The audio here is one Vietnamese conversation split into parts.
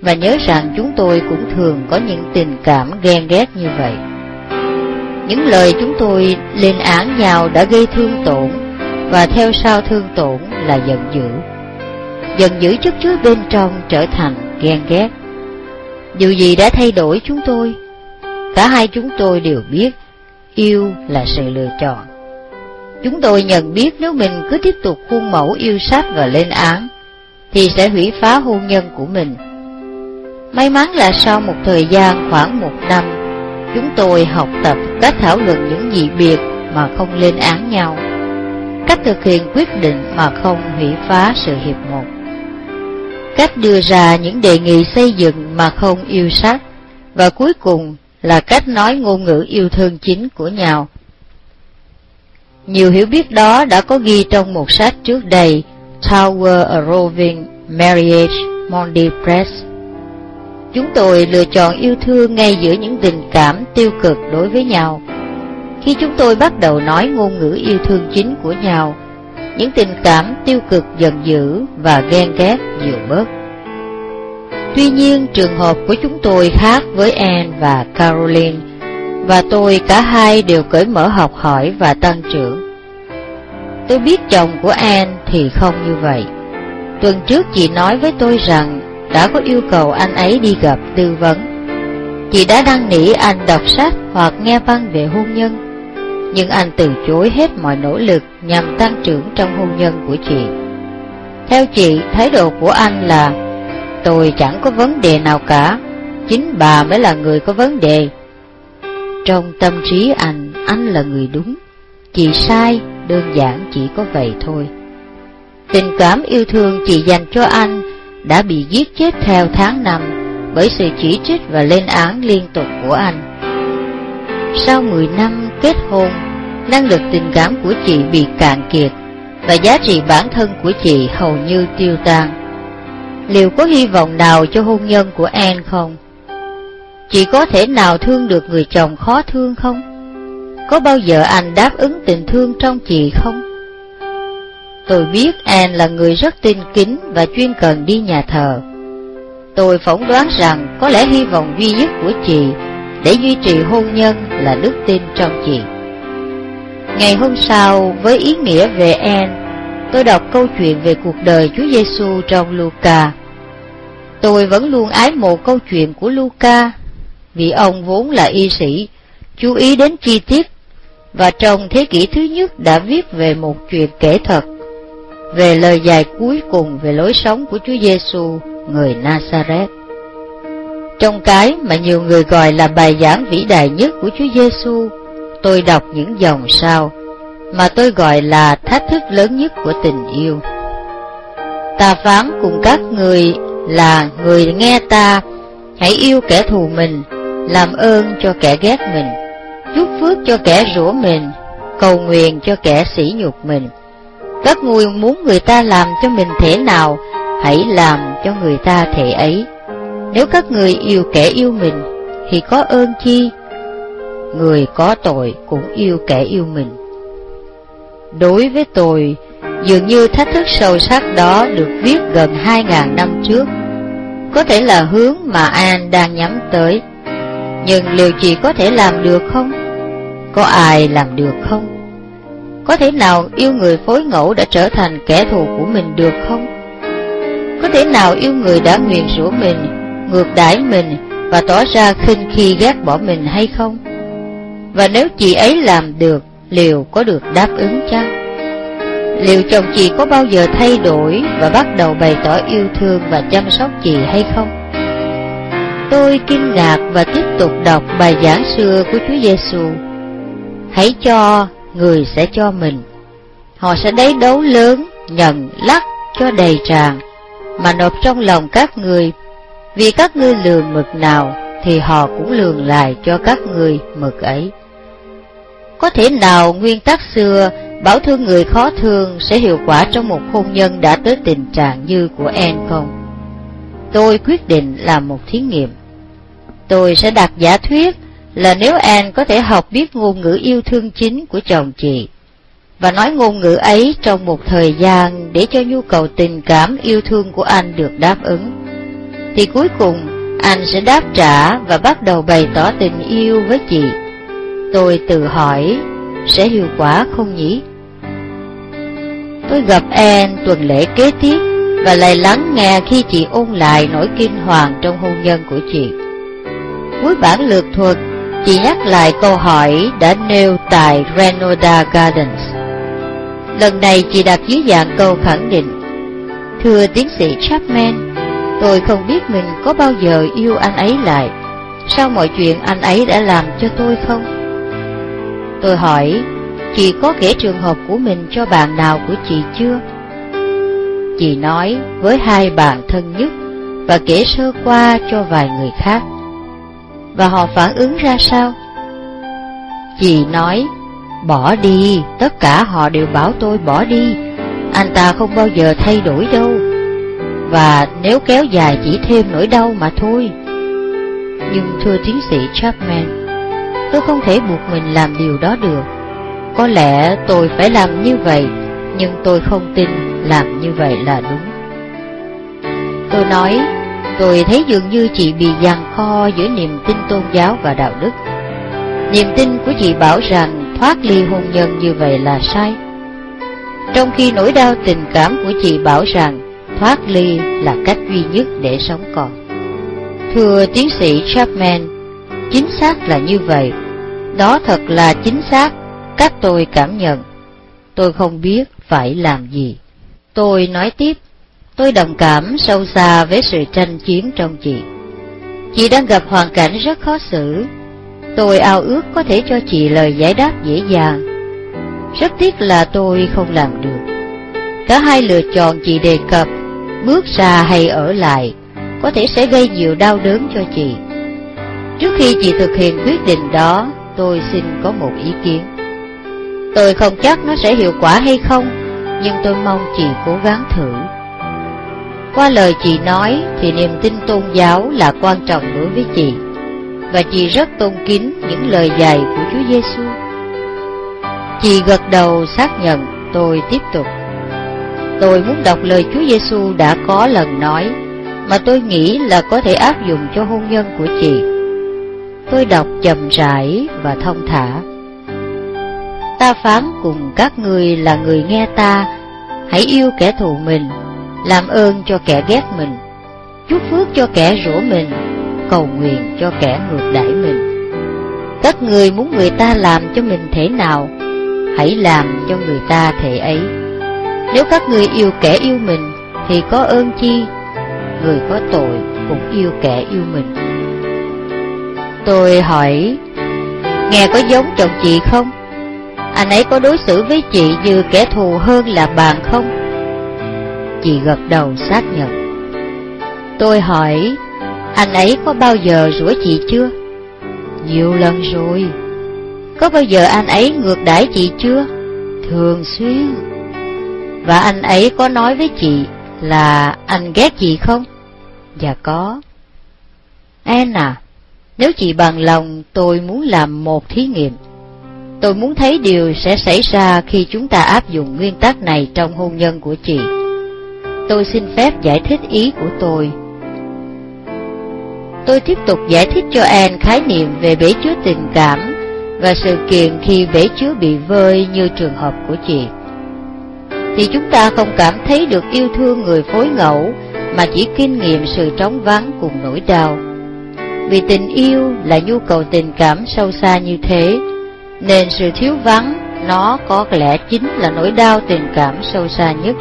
và nhớ rằng chúng tôi cũng thường có những tình cảm ghen ghét như vậy. Những lời chúng tôi lên án nhau đã gây thương tổn, và theo sau thương tổn là giận dữ. Giận dữ chất chứa bên trong trở thành ghen ghét. Điều gì đã thay đổi chúng tôi? Cả hai chúng tôi đều biết yêu là sự lựa chọn. Chúng tôi nhận biết nếu mình cứ tiếp tục khuôn mẫu yêu sách và lên án, thì sẽ hủy phá hôn nhân của mình. May mắn là sau một thời gian khoảng một năm, chúng tôi học tập cách thảo luận những dị biệt mà không lên án nhau, cách thực hiện quyết định mà không hủy phá sự hiệp một, cách đưa ra những đề nghị xây dựng mà không yêu sách, và cuối cùng là cách nói ngôn ngữ yêu thương chính của nhau. Nhiều hiểu biết đó đã có ghi trong một sách trước đây, Tower a Roving Marriage, Mondi Press. Chúng tôi lựa chọn yêu thương ngay giữa những tình cảm tiêu cực đối với nhau. Khi chúng tôi bắt đầu nói ngôn ngữ yêu thương chính của nhau, những tình cảm tiêu cực giận dữ và ghen ghét dịu bớt. Tuy nhiên, trường hợp của chúng tôi khác với Anne và Caroline, và tôi cả hai đều cởi mở học hỏi và tăng trưởng. Tôi biết chồng của Anne thì không như vậy. Tuần trước chị nói với tôi rằng đã có yêu cầu anh ấy đi gặp tư vấn. Chị đã đăng nỉ anh đọc sách hoặc nghe văn về hôn nhân, nhưng anh từ chối hết mọi nỗ lực nhằm tăng trưởng trong hôn nhân của chị. Theo chị, thái độ của anh là Tôi chẳng có vấn đề nào cả, chính bà mới là người có vấn đề. Trong tâm trí anh, anh là người đúng, chị sai, đơn giản chỉ có vậy thôi. Tình cảm yêu thương chị dành cho anh đã bị giết chết theo tháng năm bởi sự chỉ trích và lên án liên tục của anh. Sau 10 năm kết hôn, năng lực tình cảm của chị bị cạn kiệt và giá trị bản thân của chị hầu như tiêu tan. Liệu có hy vọng nào cho hôn nhân của Anne không? Chị có thể nào thương được người chồng khó thương không? Có bao giờ anh đáp ứng tình thương trong chị không? Tôi biết an là người rất tin kính và chuyên cần đi nhà thờ. Tôi phỏng đoán rằng có lẽ hy vọng duy nhất của chị để duy trì hôn nhân là đức tin trong chị. Ngày hôm sau, với ý nghĩa về an, tôi đọc câu chuyện về cuộc đời Chúa Giêsu trong Luca. Tôi vẫn luôn ái mộ câu chuyện của Luca, vì ông vốn là y sĩ, chú ý đến chi tiết, và trong thế kỷ thứ nhất đã viết về một chuyện kể thật về lời dạy cuối cùng về lối sống của Chúa Giêsu người Nazareth. Trong cái mà nhiều người gọi là bài giảng vĩ đại nhất của Chúa Giêsu, tôi đọc những dòng sau mà tôi gọi là thách thức lớn nhất của tình yêu. Ta phán cùng các người là người nghe ta, hãy yêu kẻ thù mình, làm ơn cho kẻ ghét mình, chúc phước cho kẻ rủa mình, cầu nguyện cho kẻ sỉ nhục mình các người muốn người ta làm cho mình thế nào, hãy làm cho người ta thể ấy. Nếu các người yêu kẻ yêu mình, thì có ơn chi? Người có tội cũng yêu kẻ yêu mình. Đối với tôi, dường như thách thức sâu sắc đó được viết gần 2.000 năm trước. Có thể là hướng mà An đang nhắm tới. Nhưng liệu chị có thể làm được không? Có ai làm được không? Có thể nào yêu người phối ngẫu đã trở thành kẻ thù của mình được không? Có thể nào yêu người đã nguyền rủa mình, ngược đãi mình và tỏ ra khinh khi ghét bỏ mình hay không? Và nếu chị ấy làm được, liệu có được đáp ứng chăng? Liệu chồng chị có bao giờ thay đổi và bắt đầu bày tỏ yêu thương và chăm sóc chị hay không? Tôi kinh ngạc và tiếp tục đọc bài giảng xưa của Chúa Giêsu. Hãy cho người sẽ cho mình. Họ sẽ đấy đấu lớn, nhận, lắc cho đầy tràn, mà nộp trong lòng các người. Vì các ngươi lường mực nào, thì họ cũng lường lại cho các người mực ấy. Có thể nào nguyên tắc xưa bảo thương người khó thương sẽ hiệu quả trong một hôn nhân đã tới tình trạng như của em không? Tôi quyết định làm một thí nghiệm. Tôi sẽ đặt giả thuyết là nếu An có thể học biết ngôn ngữ yêu thương chính của chồng chị, và nói ngôn ngữ ấy trong một thời gian để cho nhu cầu tình cảm yêu thương của anh được đáp ứng, thì cuối cùng anh sẽ đáp trả và bắt đầu bày tỏ tình yêu với chị. Tôi tự hỏi, sẽ hiệu quả không nhỉ? Tôi gặp an tuần lễ kế tiếp và lại lắng nghe khi chị ôn lại nỗi kinh hoàng trong hôn nhân của chị. Cuối bản lược thuật, chị nhắc lại câu hỏi đã nêu tại Renoda Gardens. Lần này chị đặt dưới dạng câu khẳng định. Thưa tiến sĩ Chapman, tôi không biết mình có bao giờ yêu anh ấy lại. Sao mọi chuyện anh ấy đã làm cho tôi không? Tôi hỏi, chị có kể trường hợp của mình cho bạn nào của chị chưa? Chị nói với hai bạn thân nhất và kể sơ qua cho vài người khác. Và họ phản ứng ra sao? Chị nói, bỏ đi, tất cả họ đều bảo tôi bỏ đi, anh ta không bao giờ thay đổi đâu. Và nếu kéo dài chỉ thêm nỗi đau mà thôi. Nhưng thưa tiến sĩ Chapman, tôi không thể buộc mình làm điều đó được. Có lẽ tôi phải làm như vậy, nhưng tôi không tin làm như vậy là đúng. Tôi nói, tôi thấy dường như chị bị giằng kho giữa niềm tin tôn giáo và đạo đức. Niềm tin của chị bảo rằng thoát ly hôn nhân như vậy là sai. Trong khi nỗi đau tình cảm của chị bảo rằng thoát ly là cách duy nhất để sống còn. Thưa tiến sĩ Chapman, chính xác là như vậy. Đó thật là chính xác, các tôi cảm nhận. Tôi không biết phải làm gì. Tôi nói tiếp, tôi đồng cảm sâu xa với sự tranh chiến trong chị. Chị đang gặp hoàn cảnh rất khó xử. Tôi ao ước có thể cho chị lời giải đáp dễ dàng. Rất tiếc là tôi không làm được. Cả hai lựa chọn chị đề cập, bước ra hay ở lại, có thể sẽ gây nhiều đau đớn cho chị. Trước khi chị thực hiện quyết định đó, tôi xin có một ý kiến. Tôi không chắc nó sẽ hiệu quả hay không, nhưng tôi mong chị cố gắng thử. Qua lời chị nói thì niềm tin tôn giáo là quan trọng đối với chị, và chị rất tôn kính những lời dạy của Chúa Giêsu. Chị gật đầu xác nhận, tôi tiếp tục. Tôi muốn đọc lời Chúa Giêsu đã có lần nói, mà tôi nghĩ là có thể áp dụng cho hôn nhân của chị. Tôi đọc chậm rãi và thông thả. Ta phán cùng các người là người nghe ta, hãy yêu kẻ thù mình, làm ơn cho kẻ ghét mình, chúc phước cho kẻ rủa mình, cầu nguyện cho kẻ ngược đãi mình. Các người muốn người ta làm cho mình thế nào, hãy làm cho người ta thể ấy. Nếu các người yêu kẻ yêu mình, thì có ơn chi, người có tội cũng yêu kẻ yêu mình. Tôi hỏi, nghe có giống chồng chị không? Anh ấy có đối xử với chị như kẻ thù hơn là bạn không? Chị gật đầu xác nhận. Tôi hỏi, anh ấy có bao giờ rủa chị chưa? Nhiều lần rồi. Có bao giờ anh ấy ngược đãi chị chưa? Thường xuyên. Và anh ấy có nói với chị là anh ghét chị không? Dạ có. Anna, à, nếu chị bằng lòng tôi muốn làm một thí nghiệm. Tôi muốn thấy điều sẽ xảy ra khi chúng ta áp dụng nguyên tắc này trong hôn nhân của chị. Tôi xin phép giải thích ý của tôi. Tôi tiếp tục giải thích cho Anne khái niệm về bể chứa tình cảm và sự kiện khi bể chứa bị vơi như trường hợp của chị. Thì chúng ta không cảm thấy được yêu thương người phối ngẫu mà chỉ kinh nghiệm sự trống vắng cùng nỗi đau. Vì tình yêu là nhu cầu tình cảm sâu xa như thế, nên sự thiếu vắng nó có lẽ chính là nỗi đau tình cảm sâu xa nhất.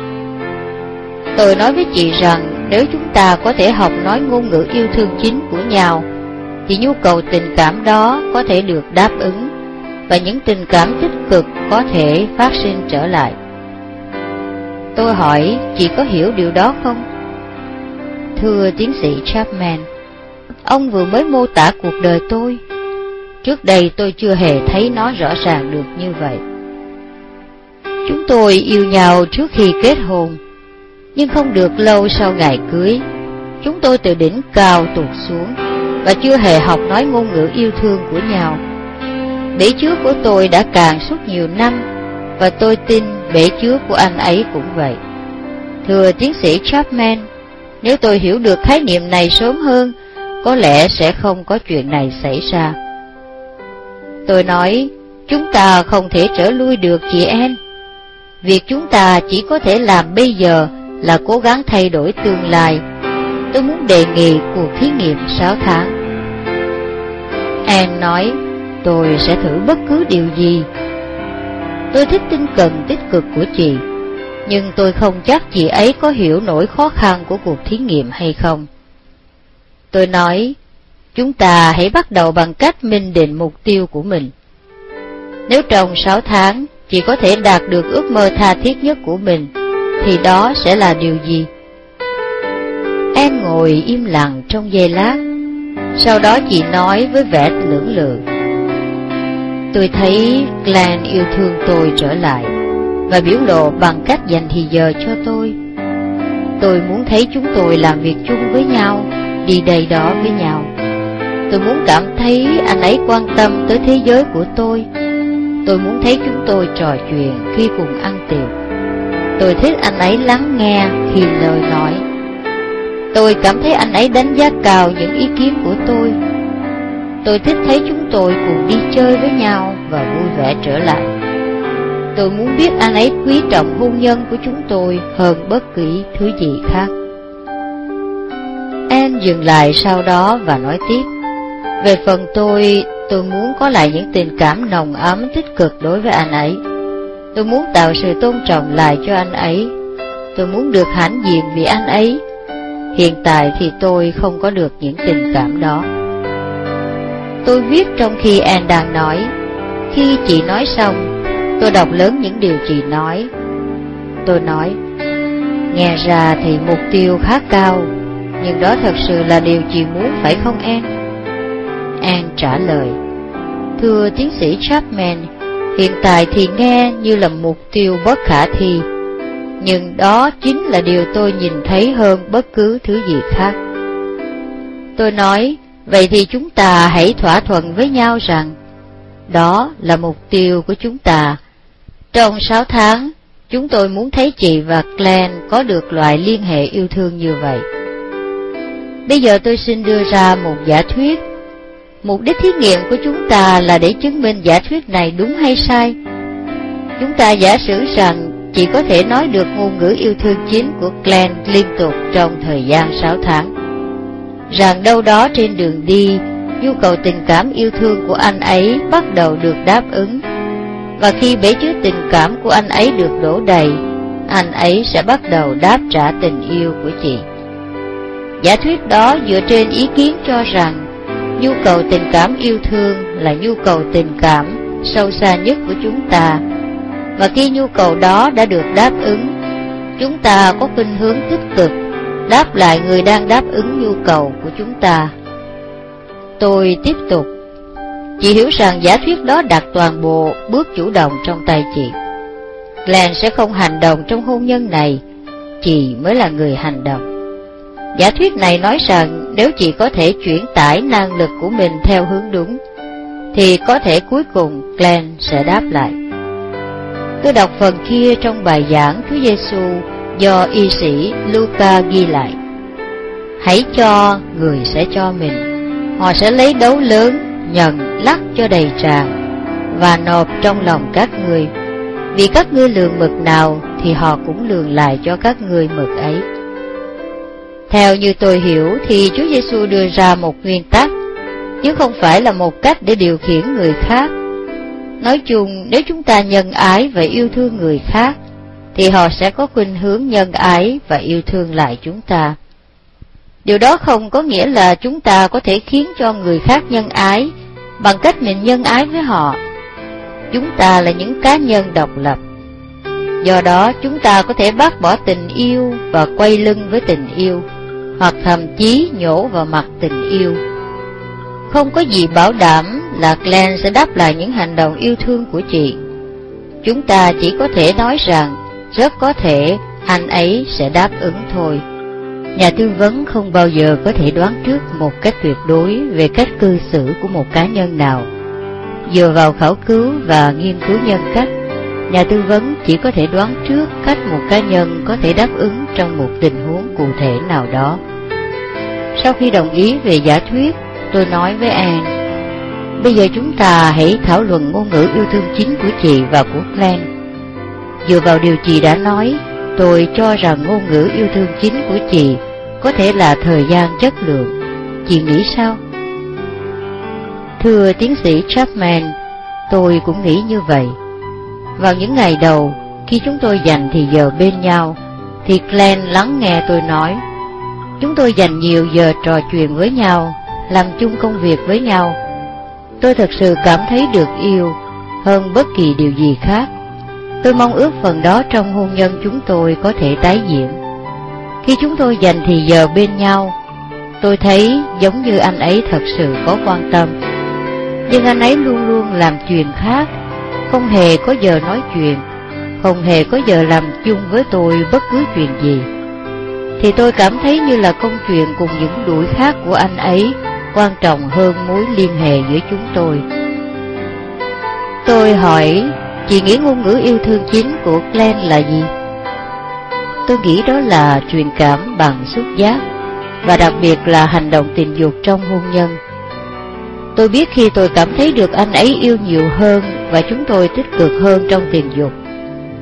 Tôi nói với chị rằng nếu chúng ta có thể học nói ngôn ngữ yêu thương chính của nhau, thì nhu cầu tình cảm đó có thể được đáp ứng, và những tình cảm tích cực có thể phát sinh trở lại. Tôi hỏi, chị có hiểu điều đó không? Thưa tiến sĩ Chapman, ông vừa mới mô tả cuộc đời tôi. Trước đây tôi chưa hề thấy nó rõ ràng được như vậy. Chúng tôi yêu nhau trước khi kết hôn, nhưng không được lâu sau ngày cưới. Chúng tôi từ đỉnh cao tụt xuống và chưa hề học nói ngôn ngữ yêu thương của nhau. Bể chứa của tôi đã càng suốt nhiều năm và tôi tin bể chứa của anh ấy cũng vậy. Thưa tiến sĩ Chapman, Nếu tôi hiểu được khái niệm này sớm hơn, có lẽ sẽ không có chuyện này xảy ra. Tôi nói, chúng ta không thể trở lui được chị em. Việc chúng ta chỉ có thể làm bây giờ là cố gắng thay đổi tương lai. Tôi muốn đề nghị cuộc thí nghiệm 6 tháng. Anne nói, tôi sẽ thử bất cứ điều gì. Tôi thích tinh cần tích cực của chị, nhưng tôi không chắc chị ấy có hiểu nổi khó khăn của cuộc thí nghiệm hay không. Tôi nói, chúng ta hãy bắt đầu bằng cách minh định mục tiêu của mình. Nếu trong 6 tháng chị có thể đạt được ước mơ tha thiết nhất của mình, thì đó sẽ là điều gì? Em ngồi im lặng trong giây lát, sau đó chị nói với vẻ lưỡng lự. Tôi thấy Glenn yêu thương tôi trở lại, và biểu lộ bằng cách dành thì giờ cho tôi. Tôi muốn thấy chúng tôi làm việc chung với nhau, đi đây đó với nhau. Tôi muốn cảm thấy anh ấy quan tâm tới thế giới của tôi. Tôi muốn thấy chúng tôi trò chuyện khi cùng ăn tiệc. Tôi thích anh ấy lắng nghe khi lời nói. Tôi cảm thấy anh ấy đánh giá cao những ý kiến của tôi. Tôi thích thấy chúng tôi cùng đi chơi với nhau và vui vẻ trở lại. Tôi muốn biết anh ấy quý trọng hôn nhân của chúng tôi hơn bất kỳ thứ gì khác. Em dừng lại sau đó và nói tiếp. Về phần tôi, tôi muốn có lại những tình cảm nồng ấm tích cực đối với anh ấy. Tôi muốn tạo sự tôn trọng lại cho anh ấy. Tôi muốn được hãnh diện vì anh ấy. Hiện tại thì tôi không có được những tình cảm đó. Tôi viết trong khi Anne đang nói. Khi chị nói xong, tôi đọc lớn những điều chị nói. Tôi nói, nghe ra thì mục tiêu khá cao, nhưng đó thật sự là điều chị muốn phải không Anne? Anne trả lời, Thưa tiến sĩ Chapman, hiện tại thì nghe như là mục tiêu bất khả thi, nhưng đó chính là điều tôi nhìn thấy hơn bất cứ thứ gì khác. Tôi nói, vậy thì chúng ta hãy thỏa thuận với nhau rằng, đó là mục tiêu của chúng ta. Trong 6 tháng, chúng tôi muốn thấy chị và Glenn có được loại liên hệ yêu thương như vậy. Bây giờ tôi xin đưa ra một giả thuyết Mục đích thí nghiệm của chúng ta là để chứng minh giả thuyết này đúng hay sai. Chúng ta giả sử rằng chỉ có thể nói được ngôn ngữ yêu thương chính của Glenn liên tục trong thời gian 6 tháng. Rằng đâu đó trên đường đi, nhu cầu tình cảm yêu thương của anh ấy bắt đầu được đáp ứng. Và khi bể chứa tình cảm của anh ấy được đổ đầy, anh ấy sẽ bắt đầu đáp trả tình yêu của chị. Giả thuyết đó dựa trên ý kiến cho rằng Nhu cầu tình cảm yêu thương là nhu cầu tình cảm sâu xa nhất của chúng ta. Và khi nhu cầu đó đã được đáp ứng, Chúng ta có khuynh hướng tích cực Đáp lại người đang đáp ứng nhu cầu của chúng ta. Tôi tiếp tục. Chị hiểu rằng giả thuyết đó đặt toàn bộ bước chủ động trong tay chị. Glenn sẽ không hành động trong hôn nhân này, Chị mới là người hành động. Giả thuyết này nói rằng nếu chị có thể chuyển tải năng lực của mình theo hướng đúng, thì có thể cuối cùng Glenn sẽ đáp lại. Tôi đọc phần kia trong bài giảng Chúa Giêsu do y sĩ Luca ghi lại. Hãy cho, người sẽ cho mình. Họ sẽ lấy đấu lớn, nhận, lắc cho đầy tràn, và nộp trong lòng các người. Vì các ngươi lường mực nào, thì họ cũng lường lại cho các ngươi mực ấy. Theo như tôi hiểu thì Chúa Giêsu đưa ra một nguyên tắc, chứ không phải là một cách để điều khiển người khác. Nói chung, nếu chúng ta nhân ái và yêu thương người khác, thì họ sẽ có khuynh hướng nhân ái và yêu thương lại chúng ta. Điều đó không có nghĩa là chúng ta có thể khiến cho người khác nhân ái bằng cách mình nhân ái với họ. Chúng ta là những cá nhân độc lập. Do đó, chúng ta có thể bác bỏ tình yêu và quay lưng với tình yêu hoặc thậm chí nhổ vào mặt tình yêu. Không có gì bảo đảm là Glenn sẽ đáp lại những hành động yêu thương của chị. Chúng ta chỉ có thể nói rằng rất có thể anh ấy sẽ đáp ứng thôi. Nhà tư vấn không bao giờ có thể đoán trước một cách tuyệt đối về cách cư xử của một cá nhân nào. Dựa vào khảo cứu và nghiên cứu nhân cách, Nhà tư vấn chỉ có thể đoán trước cách một cá nhân có thể đáp ứng trong một tình huống cụ thể nào đó. Sau khi đồng ý về giả thuyết, tôi nói với An, bây giờ chúng ta hãy thảo luận ngôn ngữ yêu thương chính của chị và của Glenn. Dựa vào điều chị đã nói, tôi cho rằng ngôn ngữ yêu thương chính của chị có thể là thời gian chất lượng. Chị nghĩ sao? Thưa tiến sĩ Chapman, tôi cũng nghĩ như vậy. Vào những ngày đầu, khi chúng tôi dành thì giờ bên nhau, thì Glenn lắng nghe tôi nói. Chúng tôi dành nhiều giờ trò chuyện với nhau, làm chung công việc với nhau. Tôi thật sự cảm thấy được yêu hơn bất kỳ điều gì khác. Tôi mong ước phần đó trong hôn nhân chúng tôi có thể tái diễn. Khi chúng tôi dành thì giờ bên nhau, tôi thấy giống như anh ấy thật sự có quan tâm. Nhưng anh ấy luôn luôn làm chuyện khác không hề có giờ nói chuyện, không hề có giờ làm chung với tôi bất cứ chuyện gì. Thì tôi cảm thấy như là công chuyện cùng những đuổi khác của anh ấy quan trọng hơn mối liên hệ giữa chúng tôi. Tôi hỏi, chị nghĩ ngôn ngữ yêu thương chính của Glenn là gì? Tôi nghĩ đó là truyền cảm bằng xúc giác, và đặc biệt là hành động tình dục trong hôn nhân. Tôi biết khi tôi cảm thấy được anh ấy yêu nhiều hơn và chúng tôi tích cực hơn trong tình dục,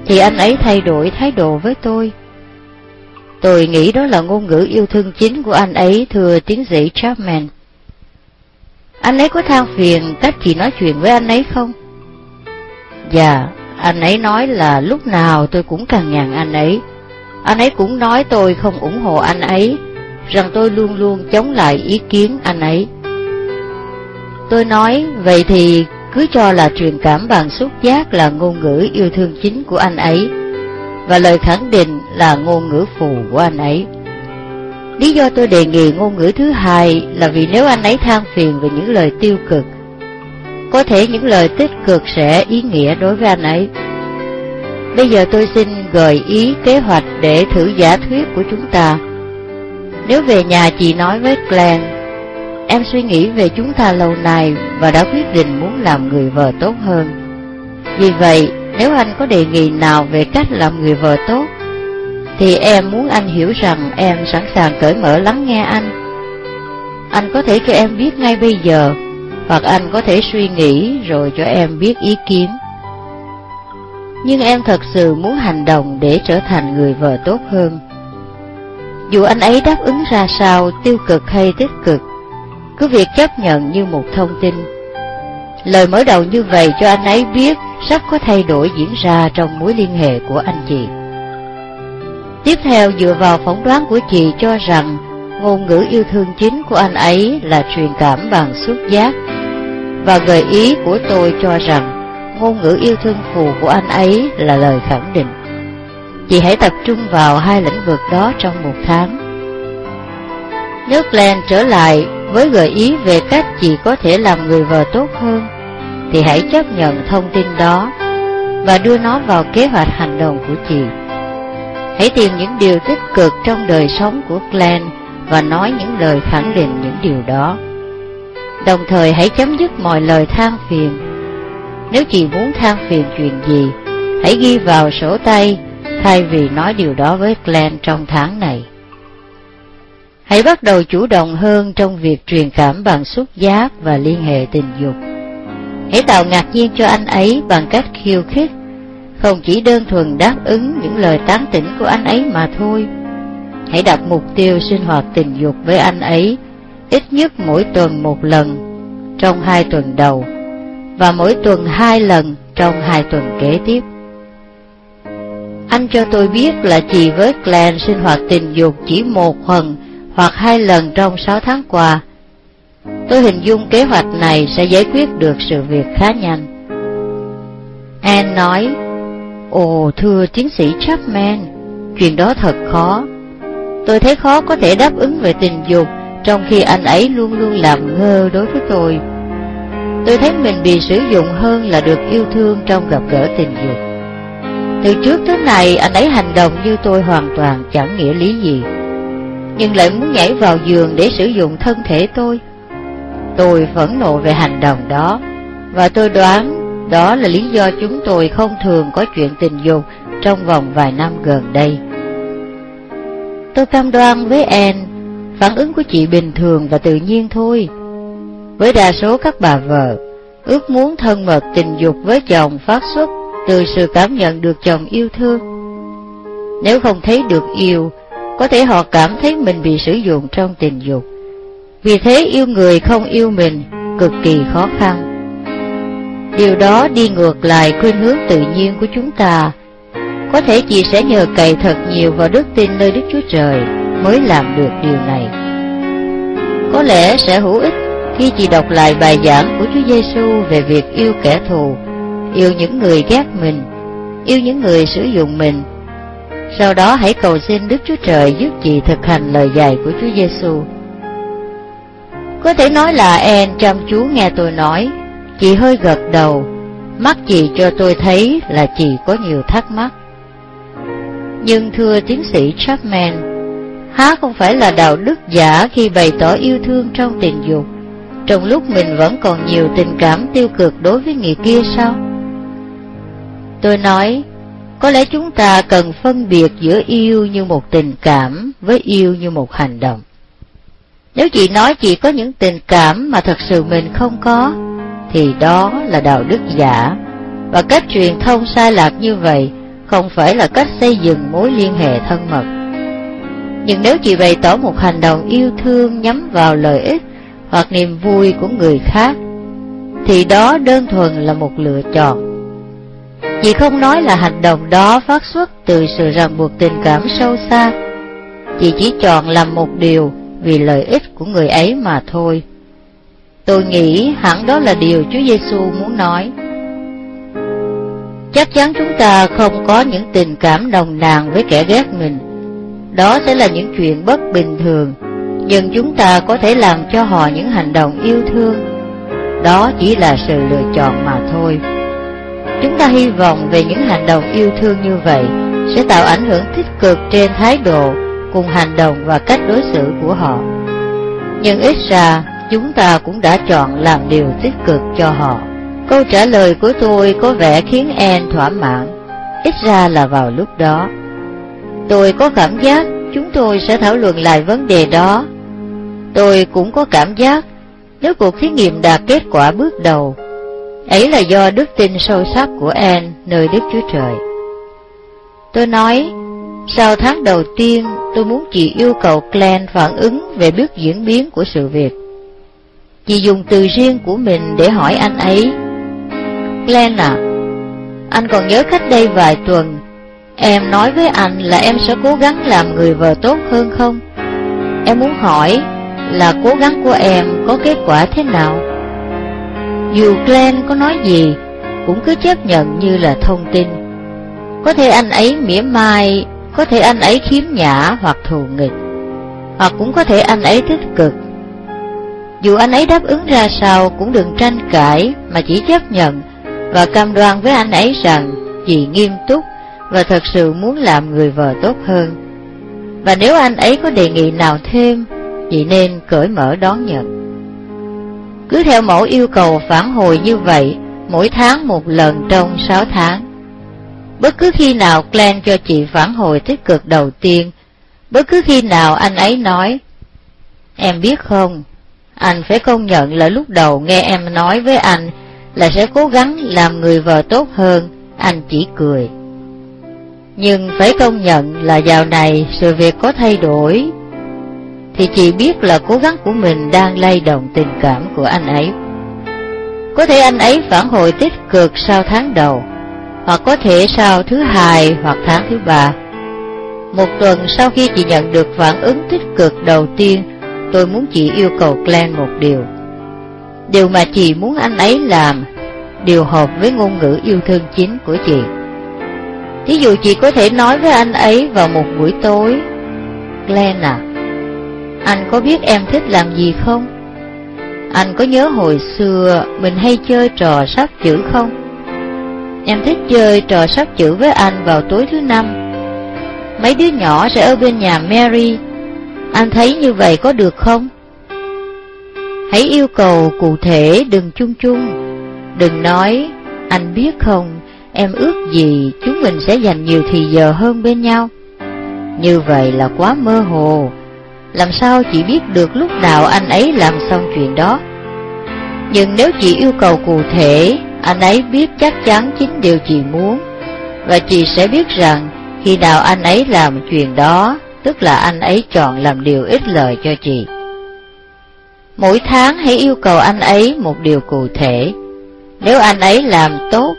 thì anh ấy thay đổi thái độ với tôi. Tôi nghĩ đó là ngôn ngữ yêu thương chính của anh ấy, thưa tiến sĩ Chapman. Anh ấy có than phiền cách chị nói chuyện với anh ấy không? Dạ, anh ấy nói là lúc nào tôi cũng càng nhằn anh ấy. Anh ấy cũng nói tôi không ủng hộ anh ấy, rằng tôi luôn luôn chống lại ý kiến anh ấy. Tôi nói, vậy thì cứ cho là truyền cảm bằng xúc giác là ngôn ngữ yêu thương chính của anh ấy, và lời khẳng định là ngôn ngữ phù của anh ấy. Lý do tôi đề nghị ngôn ngữ thứ hai là vì nếu anh ấy than phiền về những lời tiêu cực, có thể những lời tích cực sẽ ý nghĩa đối với anh ấy. Bây giờ tôi xin gợi ý kế hoạch để thử giả thuyết của chúng ta. Nếu về nhà chị nói với Glenn Em suy nghĩ về chúng ta lâu nay và đã quyết định muốn làm người vợ tốt hơn. Vì vậy, nếu anh có đề nghị nào về cách làm người vợ tốt, thì em muốn anh hiểu rằng em sẵn sàng cởi mở lắng nghe anh. Anh có thể cho em biết ngay bây giờ, hoặc anh có thể suy nghĩ rồi cho em biết ý kiến. Nhưng em thật sự muốn hành động để trở thành người vợ tốt hơn. Dù anh ấy đáp ứng ra sao, tiêu cực hay tích cực, cứ việc chấp nhận như một thông tin. Lời mở đầu như vậy cho anh ấy biết sắp có thay đổi diễn ra trong mối liên hệ của anh chị. Tiếp theo dựa vào phỏng đoán của chị cho rằng ngôn ngữ yêu thương chính của anh ấy là truyền cảm bằng xúc giác, và gợi ý của tôi cho rằng ngôn ngữ yêu thương phù của anh ấy là lời khẳng định. Chị hãy tập trung vào hai lĩnh vực đó trong một tháng. Nước Glenn trở lại với gợi ý về cách chị có thể làm người vợ tốt hơn, thì hãy chấp nhận thông tin đó và đưa nó vào kế hoạch hành động của chị. Hãy tìm những điều tích cực trong đời sống của Glenn và nói những lời khẳng định những điều đó. Đồng thời hãy chấm dứt mọi lời than phiền. Nếu chị muốn than phiền chuyện gì, hãy ghi vào sổ tay thay vì nói điều đó với Glenn trong tháng này. Hãy bắt đầu chủ động hơn trong việc truyền cảm bằng xúc giác và liên hệ tình dục. Hãy tạo ngạc nhiên cho anh ấy bằng cách khiêu khích, không chỉ đơn thuần đáp ứng những lời tán tỉnh của anh ấy mà thôi. Hãy đặt mục tiêu sinh hoạt tình dục với anh ấy ít nhất mỗi tuần một lần trong hai tuần đầu và mỗi tuần hai lần trong hai tuần kế tiếp. Anh cho tôi biết là chị với Glenn sinh hoạt tình dục chỉ một phần hoặc hai lần trong sáu tháng qua. Tôi hình dung kế hoạch này sẽ giải quyết được sự việc khá nhanh. Anne nói, Ồ thưa tiến sĩ Chapman, chuyện đó thật khó. Tôi thấy khó có thể đáp ứng về tình dục trong khi anh ấy luôn luôn làm ngơ đối với tôi. Tôi thấy mình bị sử dụng hơn là được yêu thương trong gặp gỡ tình dục. Từ trước tới nay anh ấy hành động như tôi hoàn toàn chẳng nghĩa lý gì nhưng lại muốn nhảy vào giường để sử dụng thân thể tôi. Tôi phẫn nộ về hành động đó, và tôi đoán Đó là lý do chúng tôi không thường có chuyện tình dục trong vòng vài năm gần đây. Tôi cam đoan với Anne, phản ứng của chị bình thường và tự nhiên thôi. Với đa số các bà vợ, ước muốn thân mật tình dục với chồng phát xuất từ sự cảm nhận được chồng yêu thương. Nếu không thấy được yêu, có thể họ cảm thấy mình bị sử dụng trong tình dục. Vì thế yêu người không yêu mình cực kỳ khó khăn. Điều đó đi ngược lại khuynh hướng tự nhiên của chúng ta. Có thể chị sẽ nhờ cậy thật nhiều vào đức tin nơi Đức Chúa Trời mới làm được điều này. Có lẽ sẽ hữu ích khi chị đọc lại bài giảng của Chúa Giêsu về việc yêu kẻ thù, yêu những người ghét mình, yêu những người sử dụng mình. Sau đó hãy cầu xin Đức Chúa Trời giúp chị thực hành lời dạy của Chúa Giêsu. Có thể nói là En chăm chú nghe tôi nói, chị hơi gật đầu, mắt chị cho tôi thấy là chị có nhiều thắc mắc. Nhưng thưa tiến sĩ Chapman, há không phải là đạo đức giả khi bày tỏ yêu thương trong tình dục, trong lúc mình vẫn còn nhiều tình cảm tiêu cực đối với người kia sao? Tôi nói, có lẽ chúng ta cần phân biệt giữa yêu như một tình cảm với yêu như một hành động. Nếu chị nói chị có những tình cảm mà thật sự mình không có, thì đó là đạo đức giả, và cách truyền thông sai lạc như vậy không phải là cách xây dựng mối liên hệ thân mật. Nhưng nếu chị bày tỏ một hành động yêu thương nhắm vào lợi ích hoặc niềm vui của người khác, thì đó đơn thuần là một lựa chọn. Chị không nói là hành động đó phát xuất từ sự ràng buộc tình cảm sâu xa. Chị chỉ chọn làm một điều vì lợi ích của người ấy mà thôi. Tôi nghĩ hẳn đó là điều Chúa Giêsu muốn nói. Chắc chắn chúng ta không có những tình cảm nồng nàn với kẻ ghét mình. Đó sẽ là những chuyện bất bình thường, nhưng chúng ta có thể làm cho họ những hành động yêu thương. Đó chỉ là sự lựa chọn mà thôi. Chúng ta hy vọng về những hành động yêu thương như vậy sẽ tạo ảnh hưởng tích cực trên thái độ cùng hành động và cách đối xử của họ. Nhưng ít ra, chúng ta cũng đã chọn làm điều tích cực cho họ. Câu trả lời của tôi có vẻ khiến Anne thỏa mãn, ít ra là vào lúc đó. Tôi có cảm giác chúng tôi sẽ thảo luận lại vấn đề đó. Tôi cũng có cảm giác nếu cuộc thí nghiệm đạt kết quả bước đầu, ấy là do đức tin sâu sắc của An nơi Đức Chúa Trời. Tôi nói, sau tháng đầu tiên, tôi muốn chị yêu cầu Glenn phản ứng về bước diễn biến của sự việc. Chị dùng từ riêng của mình để hỏi anh ấy. Glenn à, anh còn nhớ cách đây vài tuần, em nói với anh là em sẽ cố gắng làm người vợ tốt hơn không? Em muốn hỏi là cố gắng của em có kết quả thế nào? Dù Glenn có nói gì, cũng cứ chấp nhận như là thông tin. Có thể anh ấy mỉa mai có thể anh ấy khiếm nhã hoặc thù nghịch, hoặc cũng có thể anh ấy tích cực. Dù anh ấy đáp ứng ra sao cũng đừng tranh cãi mà chỉ chấp nhận và cam đoan với anh ấy rằng chị nghiêm túc và thật sự muốn làm người vợ tốt hơn. Và nếu anh ấy có đề nghị nào thêm, chị nên cởi mở đón nhận. Cứ theo mẫu yêu cầu phản hồi như vậy, mỗi tháng một lần trong 6 tháng. Bất cứ khi nào Glenn cho chị phản hồi tích cực đầu tiên, bất cứ khi nào anh ấy nói, Em biết không, anh phải công nhận là lúc đầu nghe em nói với anh là sẽ cố gắng làm người vợ tốt hơn, anh chỉ cười. Nhưng phải công nhận là dạo này sự việc có thay đổi, thì chị biết là cố gắng của mình đang lay động tình cảm của anh ấy. Có thể anh ấy phản hồi tích cực sau tháng đầu, hoặc có thể sau thứ hai hoặc tháng thứ ba. Một tuần sau khi chị nhận được phản ứng tích cực đầu tiên, tôi muốn chị yêu cầu Glenn một điều. Điều mà chị muốn anh ấy làm, điều hợp với ngôn ngữ yêu thương chính của chị. thí dụ chị có thể nói với anh ấy vào một buổi tối, Glenn à, anh có biết em thích làm gì không? Anh có nhớ hồi xưa mình hay chơi trò sắp chữ không? Em thích chơi trò sắp chữ với anh vào tối thứ năm Mấy đứa nhỏ sẽ ở bên nhà Mary Anh thấy như vậy có được không? Hãy yêu cầu cụ thể đừng chung chung Đừng nói Anh biết không, em ước gì chúng mình sẽ dành nhiều thì giờ hơn bên nhau. Như vậy là quá mơ hồ, làm sao chị biết được lúc nào anh ấy làm xong chuyện đó? Nhưng nếu chị yêu cầu cụ thể, anh ấy biết chắc chắn chính điều chị muốn, và chị sẽ biết rằng khi nào anh ấy làm chuyện đó, tức là anh ấy chọn làm điều ích lợi cho chị. Mỗi tháng hãy yêu cầu anh ấy một điều cụ thể. Nếu anh ấy làm tốt,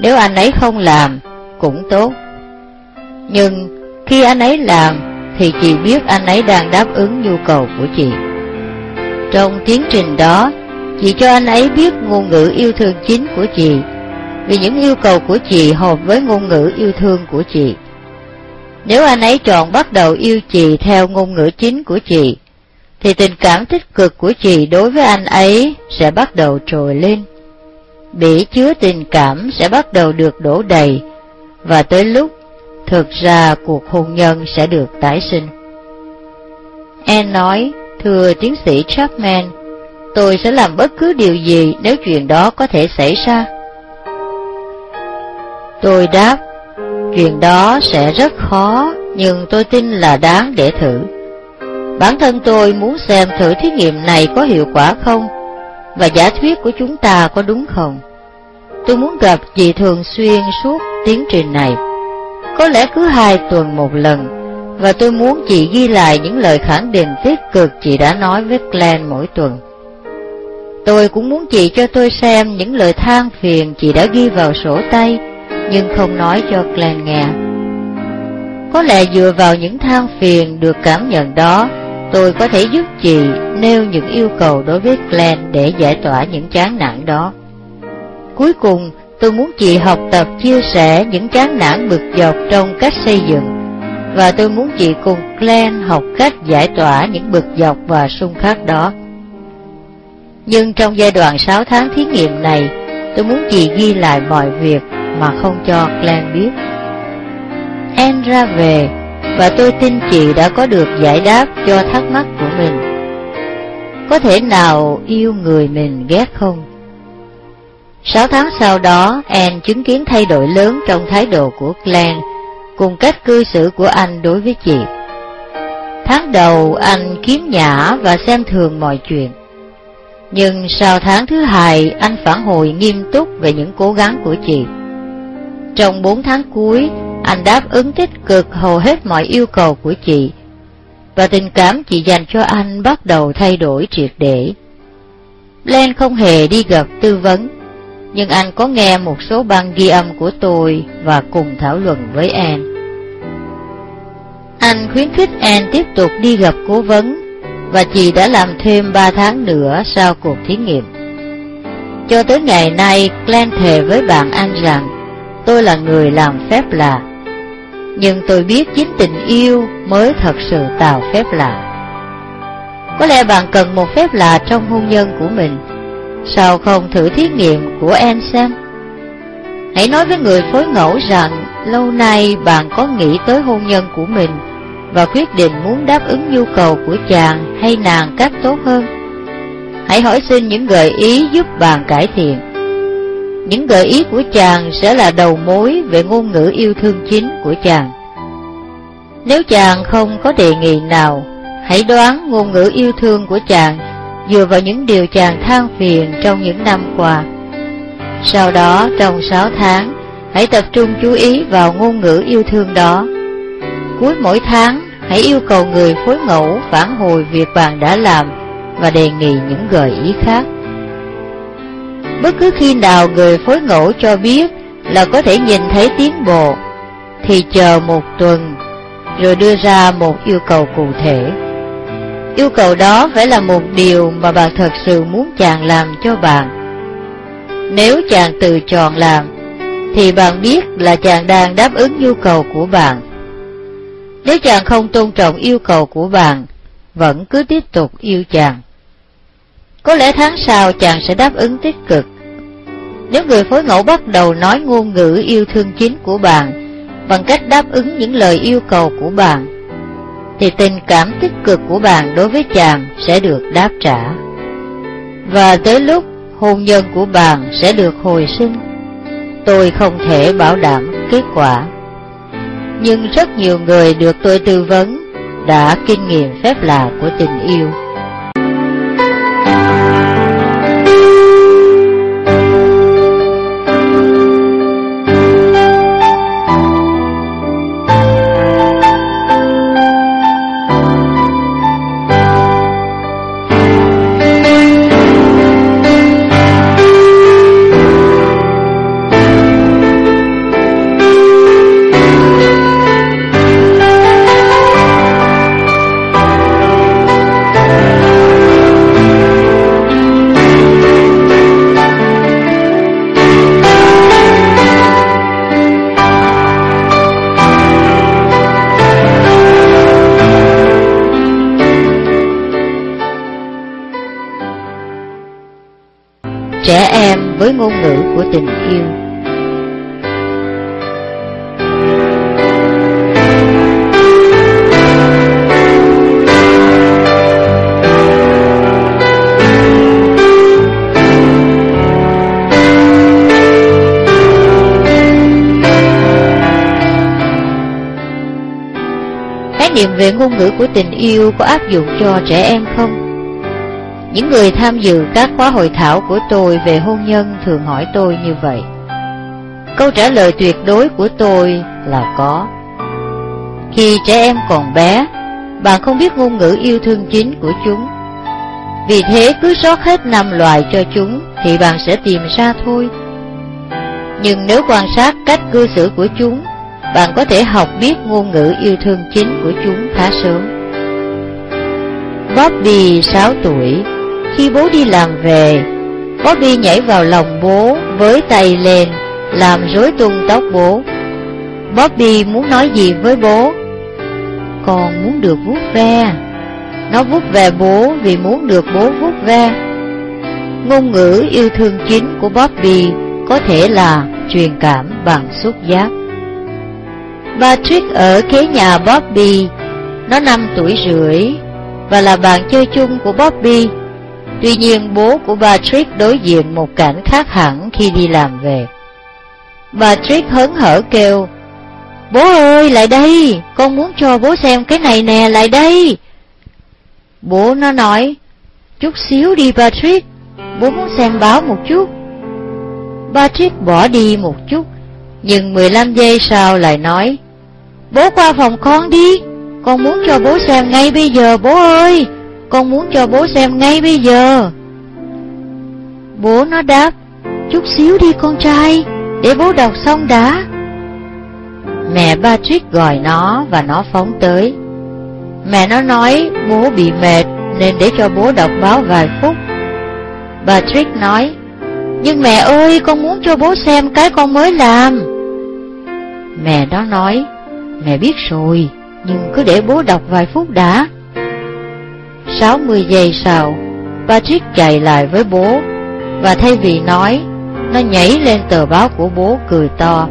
nếu anh ấy không làm, cũng tốt. Nhưng khi anh ấy làm, thì chị biết anh ấy đang đáp ứng nhu cầu của chị. Trong tiến trình đó, chị cho anh ấy biết ngôn ngữ yêu thương chính của chị, vì những yêu cầu của chị hợp với ngôn ngữ yêu thương của chị. Nếu anh ấy chọn bắt đầu yêu chị theo ngôn ngữ chính của chị, thì tình cảm tích cực của chị đối với anh ấy sẽ bắt đầu trồi lên. Bể chứa tình cảm sẽ bắt đầu được đổ đầy, và tới lúc thực ra cuộc hôn nhân sẽ được tái sinh. Anne nói, thưa tiến sĩ Chapman, tôi sẽ làm bất cứ điều gì nếu chuyện đó có thể xảy ra. Tôi đáp, chuyện đó sẽ rất khó, nhưng tôi tin là đáng để thử. Bản thân tôi muốn xem thử thí nghiệm này có hiệu quả không, và giả thuyết của chúng ta có đúng không. Tôi muốn gặp chị thường xuyên suốt tiến trình này, có lẽ cứ hai tuần một lần, và tôi muốn chị ghi lại những lời khẳng định tích cực chị đã nói với Glenn mỗi tuần. Tôi cũng muốn chị cho tôi xem những lời than phiền chị đã ghi vào sổ tay, nhưng không nói cho Glenn nghe. Có lẽ dựa vào những than phiền được cảm nhận đó, tôi có thể giúp chị nêu những yêu cầu đối với Glenn để giải tỏa những chán nản đó. Cuối cùng, tôi muốn chị học tập chia sẻ những chán nản bực dọc trong cách xây dựng, và tôi muốn chị cùng Glenn học cách giải tỏa những bực dọc và xung khắc đó. Nhưng trong giai đoạn 6 tháng thí nghiệm này, tôi muốn chị ghi lại mọi việc mà không cho Glenn biết. em ra về, và tôi tin chị đã có được giải đáp cho thắc mắc của mình. Có thể nào yêu người mình ghét không? Sáu tháng sau đó, Anne chứng kiến thay đổi lớn trong thái độ của Glenn, cùng cách cư xử của anh đối với chị. Tháng đầu, anh kiếm nhã và xem thường mọi chuyện. Nhưng sau tháng thứ hai, anh phản hồi nghiêm túc về những cố gắng của chị. Trong bốn tháng cuối, anh đáp ứng tích cực hầu hết mọi yêu cầu của chị, và tình cảm chị dành cho anh bắt đầu thay đổi triệt để. Len không hề đi gặp tư vấn, nhưng anh có nghe một số băng ghi âm của tôi và cùng thảo luận với Anne. Anh khuyến khích an tiếp tục đi gặp cố vấn, và chị đã làm thêm 3 tháng nữa sau cuộc thí nghiệm. Cho tới ngày nay, Glenn thề với bạn anh rằng, tôi là người làm phép lạ. Nhưng tôi biết chính tình yêu mới thật sự tạo phép lạ. Có lẽ bạn cần một phép lạ trong hôn nhân của mình Sao không thử thí nghiệm của em xem? Hãy nói với người phối ngẫu rằng lâu nay bạn có nghĩ tới hôn nhân của mình và quyết định muốn đáp ứng nhu cầu của chàng hay nàng cách tốt hơn. Hãy hỏi xin những gợi ý giúp bạn cải thiện. Những gợi ý của chàng sẽ là đầu mối về ngôn ngữ yêu thương chính của chàng. Nếu chàng không có đề nghị nào, hãy đoán ngôn ngữ yêu thương của chàng dựa vào những điều chàng than phiền trong những năm qua. Sau đó, trong 6 tháng, hãy tập trung chú ý vào ngôn ngữ yêu thương đó. Cuối mỗi tháng, hãy yêu cầu người phối ngẫu phản hồi việc bạn đã làm và đề nghị những gợi ý khác. Bất cứ khi nào người phối ngẫu cho biết là có thể nhìn thấy tiến bộ, thì chờ một tuần, rồi đưa ra một yêu cầu cụ thể. Yêu cầu đó phải là một điều mà bạn thật sự muốn chàng làm cho bạn. Nếu chàng tự chọn làm, thì bạn biết là chàng đang đáp ứng nhu cầu của bạn. Nếu chàng không tôn trọng yêu cầu của bạn, vẫn cứ tiếp tục yêu chàng. Có lẽ tháng sau chàng sẽ đáp ứng tích cực. Nếu người phối ngẫu bắt đầu nói ngôn ngữ yêu thương chính của bạn bằng cách đáp ứng những lời yêu cầu của bạn, thì tình cảm tích cực của bạn đối với chàng sẽ được đáp trả. Và tới lúc hôn nhân của bạn sẽ được hồi sinh, tôi không thể bảo đảm kết quả. Nhưng rất nhiều người được tôi tư vấn đã kinh nghiệm phép lạ của tình yêu. Trẻ em với ngôn ngữ của tình yêu. Khái niệm về ngôn ngữ của tình yêu có áp dụng cho trẻ em không? Những người tham dự các khóa hội thảo của tôi về hôn nhân thường hỏi tôi như vậy. Câu trả lời tuyệt đối của tôi là có. Khi trẻ em còn bé, bạn không biết ngôn ngữ yêu thương chính của chúng. Vì thế cứ rót hết năm loại cho chúng thì bạn sẽ tìm ra thôi. Nhưng nếu quan sát cách cư xử của chúng, bạn có thể học biết ngôn ngữ yêu thương chính của chúng khá sớm. Bobby 6 tuổi khi bố đi làm về, Bobby nhảy vào lòng bố với tay lên, làm rối tung tóc bố. Bobby muốn nói gì với bố? Con muốn được vuốt ve. Nó vuốt về bố vì muốn được bố vuốt ve. Ngôn ngữ yêu thương chính của Bobby có thể là truyền cảm bằng xúc giác. Patrick ở kế nhà Bobby, nó 5 tuổi rưỡi và là bạn chơi chung của Bobby. Tuy nhiên bố của Patrick đối diện một cảnh khác hẳn khi đi làm về. Patrick hớn hở kêu, Bố ơi, lại đây, con muốn cho bố xem cái này nè, lại đây. Bố nó nói, chút xíu đi Patrick, bố muốn xem báo một chút. Patrick bỏ đi một chút, nhưng 15 giây sau lại nói, Bố qua phòng con đi, con muốn cho bố xem ngay bây giờ bố ơi. Con muốn cho bố xem ngay bây giờ. Bố nó đáp, Chút xíu đi con trai, Để bố đọc xong đã. Mẹ Patrick gọi nó Và nó phóng tới. Mẹ nó nói, bố bị mệt Nên để cho bố đọc báo vài phút. Patrick nói, Nhưng mẹ ơi, con muốn cho bố xem cái con mới làm. Mẹ nó nói, Mẹ biết rồi, Nhưng cứ để bố đọc vài phút đã. 60 giây sau, Patrick chạy lại với bố, và thay vì nói, nó nhảy lên tờ báo của bố cười to.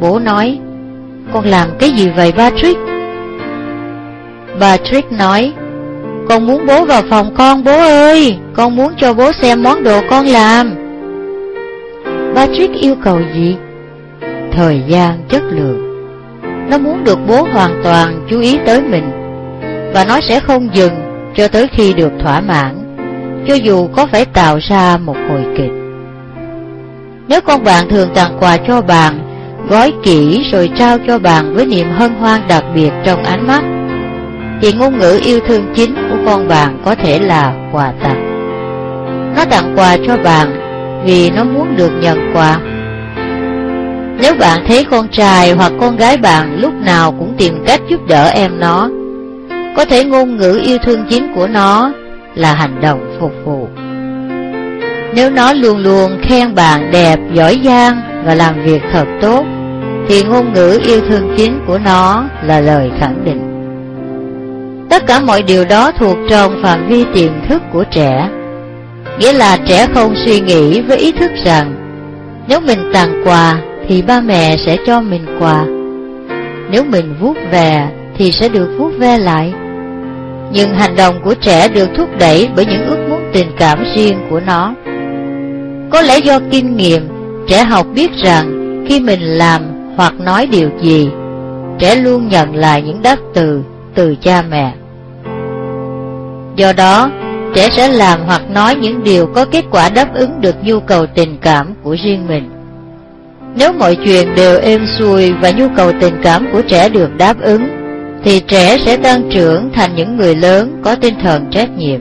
Bố nói, con làm cái gì vậy Patrick? Patrick nói, con muốn bố vào phòng con bố ơi, con muốn cho bố xem món đồ con làm. Patrick yêu cầu gì? Thời gian chất lượng. Nó muốn được bố hoàn toàn chú ý tới mình, và nó sẽ không dừng cho tới khi được thỏa mãn, cho dù có phải tạo ra một hồi kịch. Nếu con bạn thường tặng quà cho bạn, gói kỹ rồi trao cho bạn với niềm hân hoan đặc biệt trong ánh mắt, thì ngôn ngữ yêu thương chính của con bạn có thể là quà tặng. Nó tặng quà cho bạn vì nó muốn được nhận quà. Nếu bạn thấy con trai hoặc con gái bạn lúc nào cũng tìm cách giúp đỡ em nó, có thể ngôn ngữ yêu thương chính của nó là hành động phục vụ. Nếu nó luôn luôn khen bạn đẹp, giỏi giang và làm việc thật tốt, thì ngôn ngữ yêu thương chính của nó là lời khẳng định. Tất cả mọi điều đó thuộc trong phạm vi tiềm thức của trẻ, nghĩa là trẻ không suy nghĩ với ý thức rằng nếu mình tặng quà thì ba mẹ sẽ cho mình quà. Nếu mình vuốt về thì sẽ được vuốt ve lại nhưng hành động của trẻ được thúc đẩy bởi những ước muốn tình cảm riêng của nó. Có lẽ do kinh nghiệm trẻ học biết rằng khi mình làm hoặc nói điều gì, trẻ luôn nhận lại những đáp từ từ cha mẹ. Do đó, trẻ sẽ làm hoặc nói những điều có kết quả đáp ứng được nhu cầu tình cảm của riêng mình. Nếu mọi chuyện đều êm xuôi và nhu cầu tình cảm của trẻ được đáp ứng, thì trẻ sẽ tăng trưởng thành những người lớn có tinh thần trách nhiệm.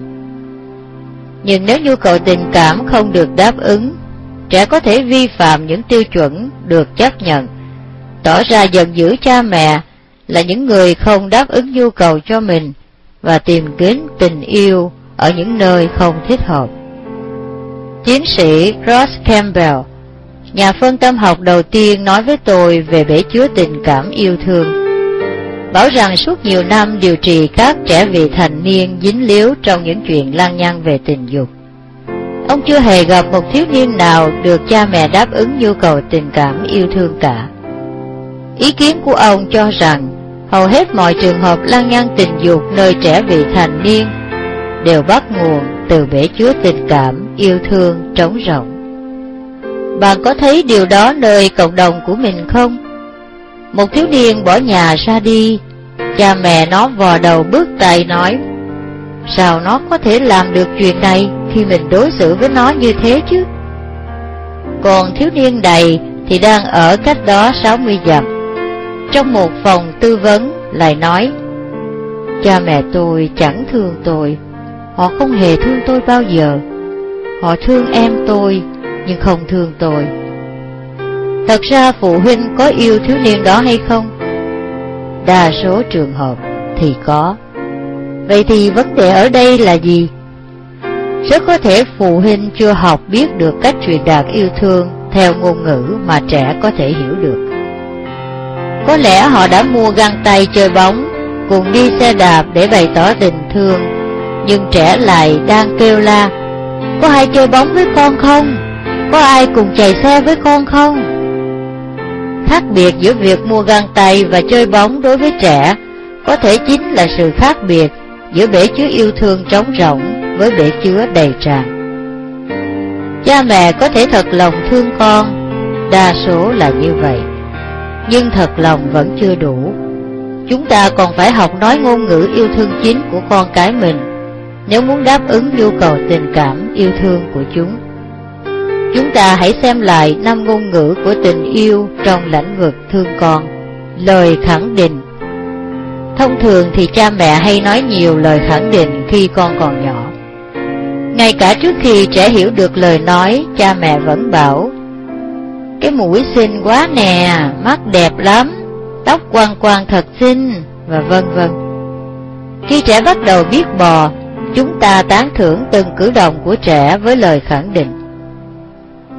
Nhưng nếu nhu cầu tình cảm không được đáp ứng, trẻ có thể vi phạm những tiêu chuẩn được chấp nhận, tỏ ra giận dữ cha mẹ là những người không đáp ứng nhu cầu cho mình và tìm kiếm tình yêu ở những nơi không thích hợp. Tiến sĩ Ross Campbell, nhà phân tâm học đầu tiên nói với tôi về bể chứa tình cảm yêu thương, bảo rằng suốt nhiều năm điều trị các trẻ vị thành niên dính líu trong những chuyện lan nhăng về tình dục. Ông chưa hề gặp một thiếu niên nào được cha mẹ đáp ứng nhu cầu tình cảm yêu thương cả. Ý kiến của ông cho rằng hầu hết mọi trường hợp lan nhăng tình dục nơi trẻ vị thành niên đều bắt nguồn từ bể chứa tình cảm, yêu thương, trống rộng. Bạn có thấy điều đó nơi cộng đồng của mình không? Một thiếu niên bỏ nhà ra đi, cha mẹ nó vò đầu bước tay nói, sao nó có thể làm được chuyện này khi mình đối xử với nó như thế chứ? Còn thiếu niên đầy thì đang ở cách đó 60 dặm. Trong một phòng tư vấn lại nói, cha mẹ tôi chẳng thương tôi, Họ không hề thương tôi bao giờ Họ thương em tôi Nhưng không thương tôi Thật ra phụ huynh có yêu thiếu niên đó hay không? Đa số trường hợp thì có Vậy thì vấn đề ở đây là gì? Rất có thể phụ huynh chưa học biết được cách truyền đạt yêu thương theo ngôn ngữ mà trẻ có thể hiểu được. Có lẽ họ đã mua găng tay chơi bóng, cùng đi xe đạp để bày tỏ tình thương nhưng trẻ lại đang kêu la Có ai chơi bóng với con không? Có ai cùng chạy xe với con không? Khác biệt giữa việc mua găng tay và chơi bóng đối với trẻ, Có thể chính là sự khác biệt giữa bể chứa yêu thương trống rỗng với bể chứa đầy tràn Cha mẹ có thể thật lòng thương con, Đa số là như vậy, Nhưng thật lòng vẫn chưa đủ Chúng ta còn phải học nói ngôn ngữ yêu thương chính của con cái mình, nếu muốn đáp ứng nhu cầu tình cảm yêu thương của chúng. Chúng ta hãy xem lại năm ngôn ngữ của tình yêu trong lĩnh vực thương con. Lời khẳng định Thông thường thì cha mẹ hay nói nhiều lời khẳng định khi con còn nhỏ. Ngay cả trước khi trẻ hiểu được lời nói, cha mẹ vẫn bảo Cái mũi xinh quá nè, mắt đẹp lắm, tóc quang quang thật xinh, và vân vân. Khi trẻ bắt đầu biết bò, Chúng ta tán thưởng từng cử động của trẻ với lời khẳng định.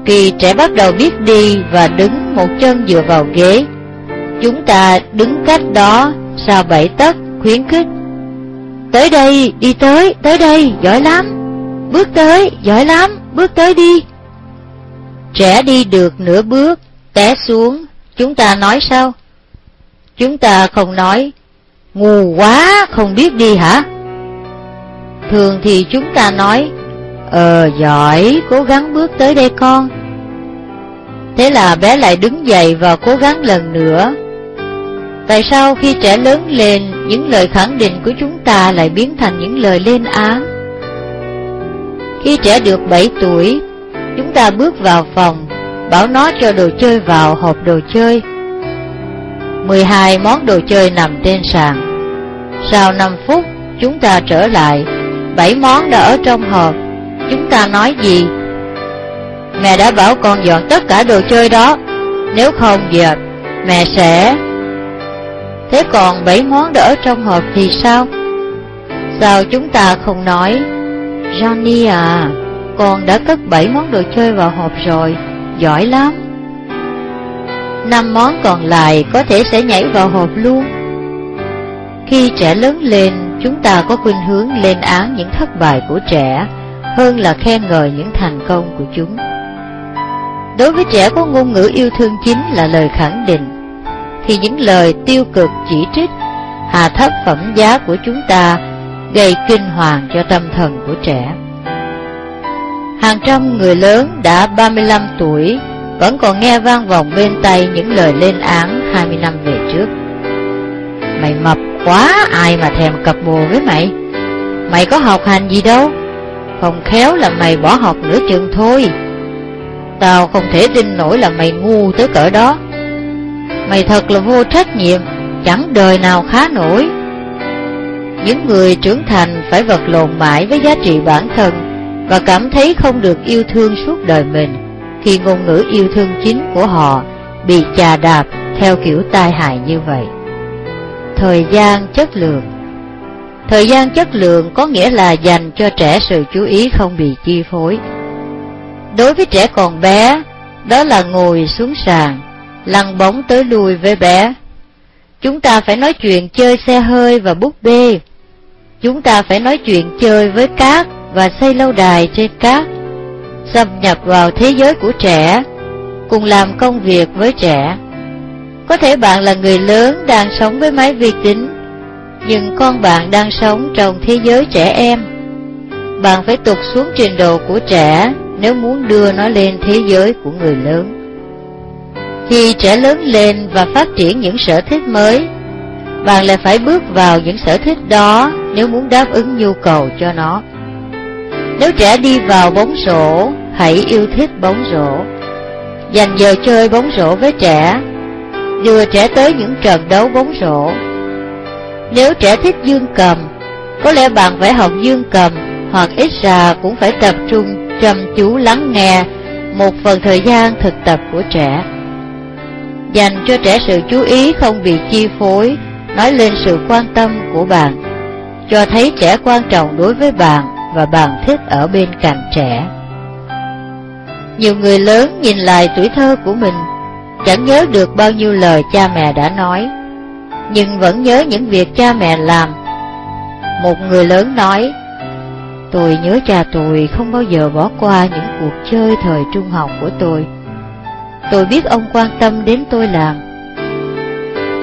Khi trẻ bắt đầu biết đi và đứng một chân dựa vào ghế, chúng ta đứng cách đó sao bảy tấc khuyến khích. Tới đây, đi tới, tới đây, giỏi lắm. Bước tới, giỏi lắm, bước tới đi. Trẻ đi được nửa bước, té xuống, chúng ta nói sao? Chúng ta không nói, ngu quá, không biết đi hả? Thường thì chúng ta nói Ờ giỏi, cố gắng bước tới đây con. Thế là bé lại đứng dậy và cố gắng lần nữa. Tại sao khi trẻ lớn lên Những lời khẳng định của chúng ta lại biến thành những lời lên án? Khi trẻ được 7 tuổi Chúng ta bước vào phòng Bảo nó cho đồ chơi vào hộp đồ chơi. 12 món đồ chơi nằm trên sàn. Sau 5 phút chúng ta trở lại bảy món đã ở trong hộp. Chúng ta nói gì? Mẹ đã bảo con dọn tất cả đồ chơi đó. Nếu không dẹp à, Mẹ sẽ Thế còn bảy món đỡ trong hộp thì sao? Sao chúng ta không nói, Johnny à Con đã cất bảy món đồ chơi vào hộp rồi, Giỏi lắm. Năm món còn lại có thể sẽ nhảy vào hộp luôn. Khi trẻ lớn lên, chúng ta có khuynh hướng lên án những thất bại của trẻ hơn là khen ngợi những thành công của chúng. Đối với trẻ có ngôn ngữ yêu thương chính là lời khẳng định, thì những lời tiêu cực chỉ trích, hạ thấp phẩm giá của chúng ta gây kinh hoàng cho tâm thần của trẻ. Hàng trăm người lớn đã 35 tuổi vẫn còn nghe vang vọng bên tay những lời lên án 20 năm về trước. Mày mập quá, ai mà thèm cặp bồ với mày? Mày có học hành gì đâu, không khéo là mày bỏ học nửa chừng thôi. Tao không thể tin nổi là mày ngu tới cỡ đó. Mày thật là vô trách nhiệm, chẳng đời nào khá nổi. Những người trưởng thành phải vật lộn mãi với giá trị bản thân và cảm thấy không được yêu thương suốt đời mình khi ngôn ngữ yêu thương chính của họ bị chà đạp theo kiểu tai hại như vậy. Thời gian chất lượng Thời gian chất lượng có nghĩa là dành cho trẻ sự chú ý không bị chi phối. Đối với trẻ còn bé, đó là ngồi xuống sàn, lăn bóng tới lui với bé. Chúng ta phải nói chuyện chơi xe hơi và búp bê. Chúng ta phải nói chuyện chơi với cát và xây lâu đài trên cát. Xâm nhập vào thế giới của trẻ, cùng làm công việc với trẻ. Có thể bạn là người lớn đang sống với máy vi tính, nhưng con bạn đang sống trong thế giới trẻ em. Bạn phải tụt xuống trình độ của trẻ nếu muốn đưa nó lên thế giới của người lớn. Khi trẻ lớn lên và phát triển những sở thích mới, bạn lại phải bước vào những sở thích đó nếu muốn đáp ứng nhu cầu cho nó. Nếu trẻ đi vào bóng rổ, hãy yêu thích bóng rổ. Dành giờ chơi bóng rổ với trẻ, đưa trẻ tới những trận đấu bóng rổ. Nếu trẻ thích dương cầm, có lẽ bạn phải học dương cầm, hoặc ít ra cũng phải tập trung chăm chú lắng nghe một phần thời gian thực tập của trẻ. Dành cho trẻ sự chú ý không bị chi phối, nói lên sự quan tâm của bạn, cho thấy trẻ quan trọng đối với bạn và bạn thích ở bên cạnh trẻ. Nhiều người lớn nhìn lại tuổi thơ của mình, chẳng nhớ được bao nhiêu lời cha mẹ đã nói, nhưng vẫn nhớ những việc cha mẹ làm. Một người lớn nói, Tôi nhớ cha tôi không bao giờ bỏ qua những cuộc chơi thời trung học của tôi. Tôi biết ông quan tâm đến tôi làm.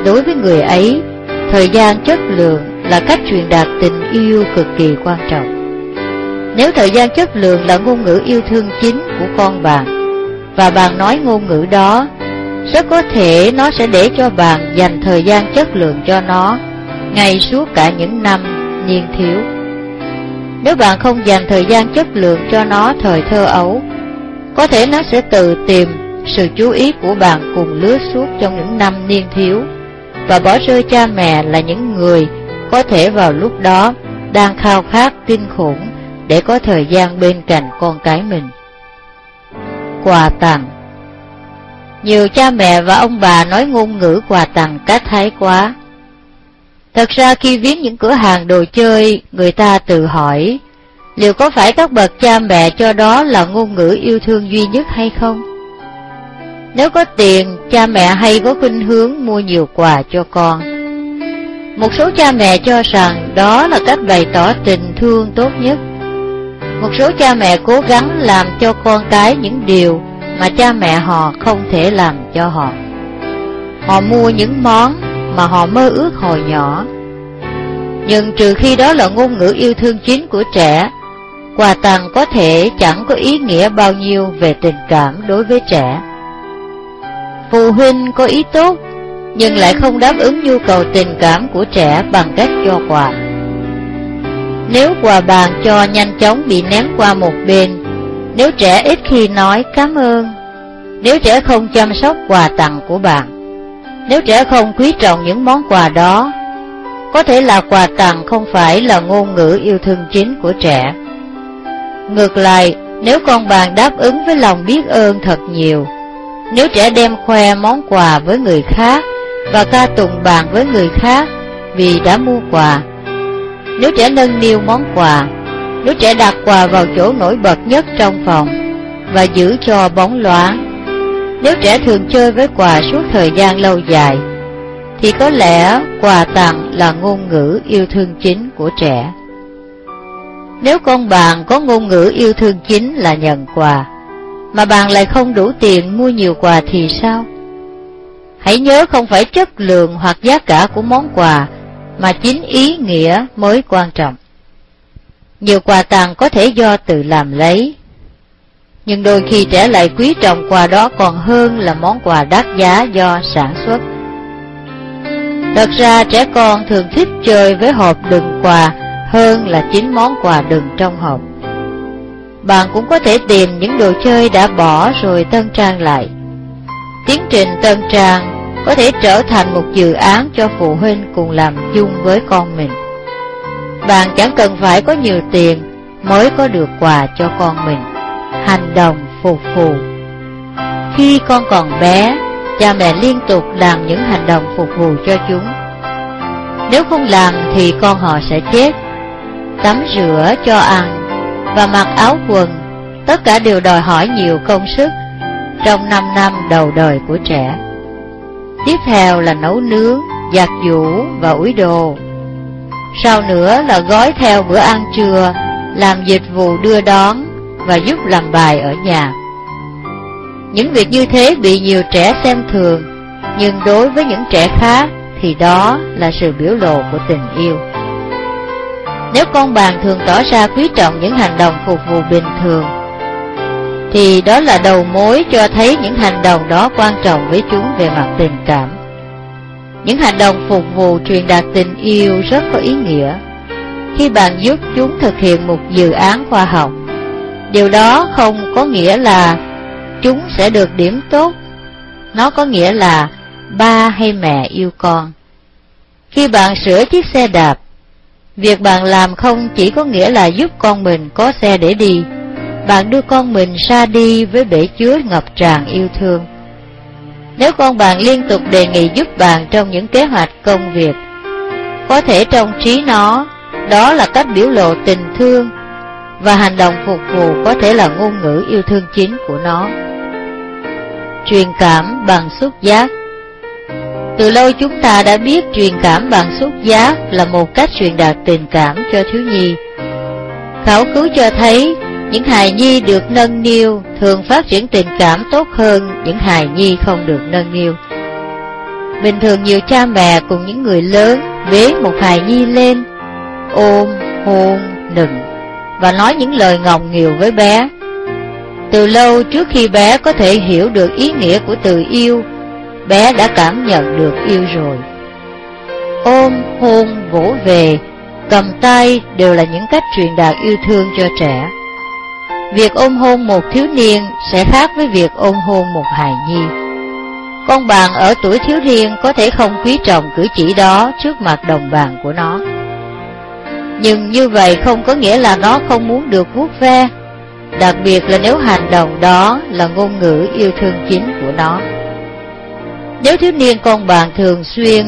Đối với người ấy, thời gian chất lượng là cách truyền đạt tình yêu cực kỳ quan trọng. Nếu thời gian chất lượng là ngôn ngữ yêu thương chính của con bạn, và bạn nói ngôn ngữ đó, rất có thể nó sẽ để cho bạn dành thời gian chất lượng cho nó, ngay suốt cả những năm niên thiếu. Nếu bạn không dành thời gian chất lượng cho nó thời thơ ấu, có thể nó sẽ tự tìm sự chú ý của bạn cùng lứa suốt trong những năm niên thiếu, và bỏ rơi cha mẹ là những người có thể vào lúc đó đang khao khát kinh khủng để có thời gian bên cạnh con cái mình. Quà tặng nhiều cha mẹ và ông bà nói ngôn ngữ quà tặng cá thái quá, Thật ra khi viếng những cửa hàng đồ chơi, người ta tự hỏi, liệu có phải các bậc cha mẹ cho đó là ngôn ngữ yêu thương duy nhất hay không? Nếu có tiền, cha mẹ hay có khuynh hướng mua nhiều quà cho con. Một số cha mẹ cho rằng đó là cách bày tỏ tình thương tốt nhất. Một số cha mẹ cố gắng làm cho con cái những điều mà cha mẹ họ không thể làm cho họ. Họ mua những món mà họ mơ ước hồi nhỏ. Nhưng trừ khi đó là ngôn ngữ yêu thương chính của trẻ, quà tặng có thể chẳng có ý nghĩa bao nhiêu về tình cảm đối với trẻ. Phụ huynh có ý tốt, nhưng lại không đáp ứng nhu cầu tình cảm của trẻ bằng cách cho quà. Nếu quà bàn cho nhanh chóng bị ném qua một bên, nếu trẻ ít khi nói cảm ơn, nếu trẻ không chăm sóc quà tặng của bạn, nếu trẻ không quý trọng những món quà đó, có thể là quà tặng không phải là ngôn ngữ yêu thương chính của trẻ. Ngược lại, nếu con bạn đáp ứng với lòng biết ơn thật nhiều, nếu trẻ đem khoe món quà với người khác và ca tụng bạn với người khác vì đã mua quà, nếu trẻ nâng niu món quà, nếu trẻ đặt quà vào chỗ nổi bật nhất trong phòng và giữ cho bóng loáng nếu trẻ thường chơi với quà suốt thời gian lâu dài, thì có lẽ quà tặng là ngôn ngữ yêu thương chính của trẻ. Nếu con bạn có ngôn ngữ yêu thương chính là nhận quà, mà bạn lại không đủ tiền mua nhiều quà thì sao? Hãy nhớ không phải chất lượng hoặc giá cả của món quà, mà chính ý nghĩa mới quan trọng. Nhiều quà tặng có thể do tự làm lấy, Nhưng đôi khi trẻ lại quý trọng quà đó còn hơn là món quà đắt giá do sản xuất. Thật ra trẻ con thường thích chơi với hộp đựng quà hơn là chính món quà đựng trong hộp. Bạn cũng có thể tìm những đồ chơi đã bỏ rồi tân trang lại. Tiến trình tân trang có thể trở thành một dự án cho phụ huynh cùng làm chung với con mình. Bạn chẳng cần phải có nhiều tiền mới có được quà cho con mình. Hành động phục vụ Khi con còn bé, cha mẹ liên tục làm những hành động phục vụ cho chúng. Nếu không làm thì con họ sẽ chết. Tắm rửa cho ăn và mặc áo quần, tất cả đều đòi hỏi nhiều công sức trong 5 năm đầu đời của trẻ. Tiếp theo là nấu nướng, giặt giũ và ủi đồ. Sau nữa là gói theo bữa ăn trưa, làm dịch vụ đưa đón và giúp làm bài ở nhà. Những việc như thế bị nhiều trẻ xem thường, nhưng đối với những trẻ khác thì đó là sự biểu lộ của tình yêu. Nếu con bạn thường tỏ ra quý trọng những hành động phục vụ bình thường, thì đó là đầu mối cho thấy những hành động đó quan trọng với chúng về mặt tình cảm. Những hành động phục vụ truyền đạt tình yêu rất có ý nghĩa. Khi bạn giúp chúng thực hiện một dự án khoa học, điều đó không có nghĩa là chúng sẽ được điểm tốt. Nó có nghĩa là ba hay mẹ yêu con. Khi bạn sửa chiếc xe đạp, Việc bạn làm không chỉ có nghĩa là giúp con mình có xe để đi, bạn đưa con mình ra đi với bể chứa ngập tràn yêu thương. Nếu con bạn liên tục đề nghị giúp bạn trong những kế hoạch công việc, có thể trong trí nó, đó là cách biểu lộ tình thương, và hành động phục vụ có thể là ngôn ngữ yêu thương chính của nó. Truyền cảm bằng xúc giác từ lâu chúng ta đã biết truyền cảm bằng xúc giác là một cách truyền đạt tình cảm cho thiếu nhi. Khảo cứu cho thấy những hài nhi được nâng niu thường phát triển tình cảm tốt hơn những hài nhi không được nâng niu. Bình thường nhiều cha mẹ cùng những người lớn bế một hài nhi lên, ôm, hôn, nựng và nói những lời ngọng nghìu với bé. Từ lâu trước khi bé có thể hiểu được ý nghĩa của từ yêu, bé đã cảm nhận được yêu rồi. Ôm, hôn, vỗ về, cầm tay đều là những cách truyền đạt yêu thương cho trẻ. Việc ôm hôn một thiếu niên sẽ khác với việc ôm hôn một hài nhi. Con bạn ở tuổi thiếu niên có thể không quý trọng cử chỉ đó trước mặt đồng bạn của nó. Nhưng như vậy không có nghĩa là nó không muốn được vuốt ve, đặc biệt là nếu hành động đó là ngôn ngữ yêu thương chính của nó. Nếu thiếu niên con bạn thường xuyên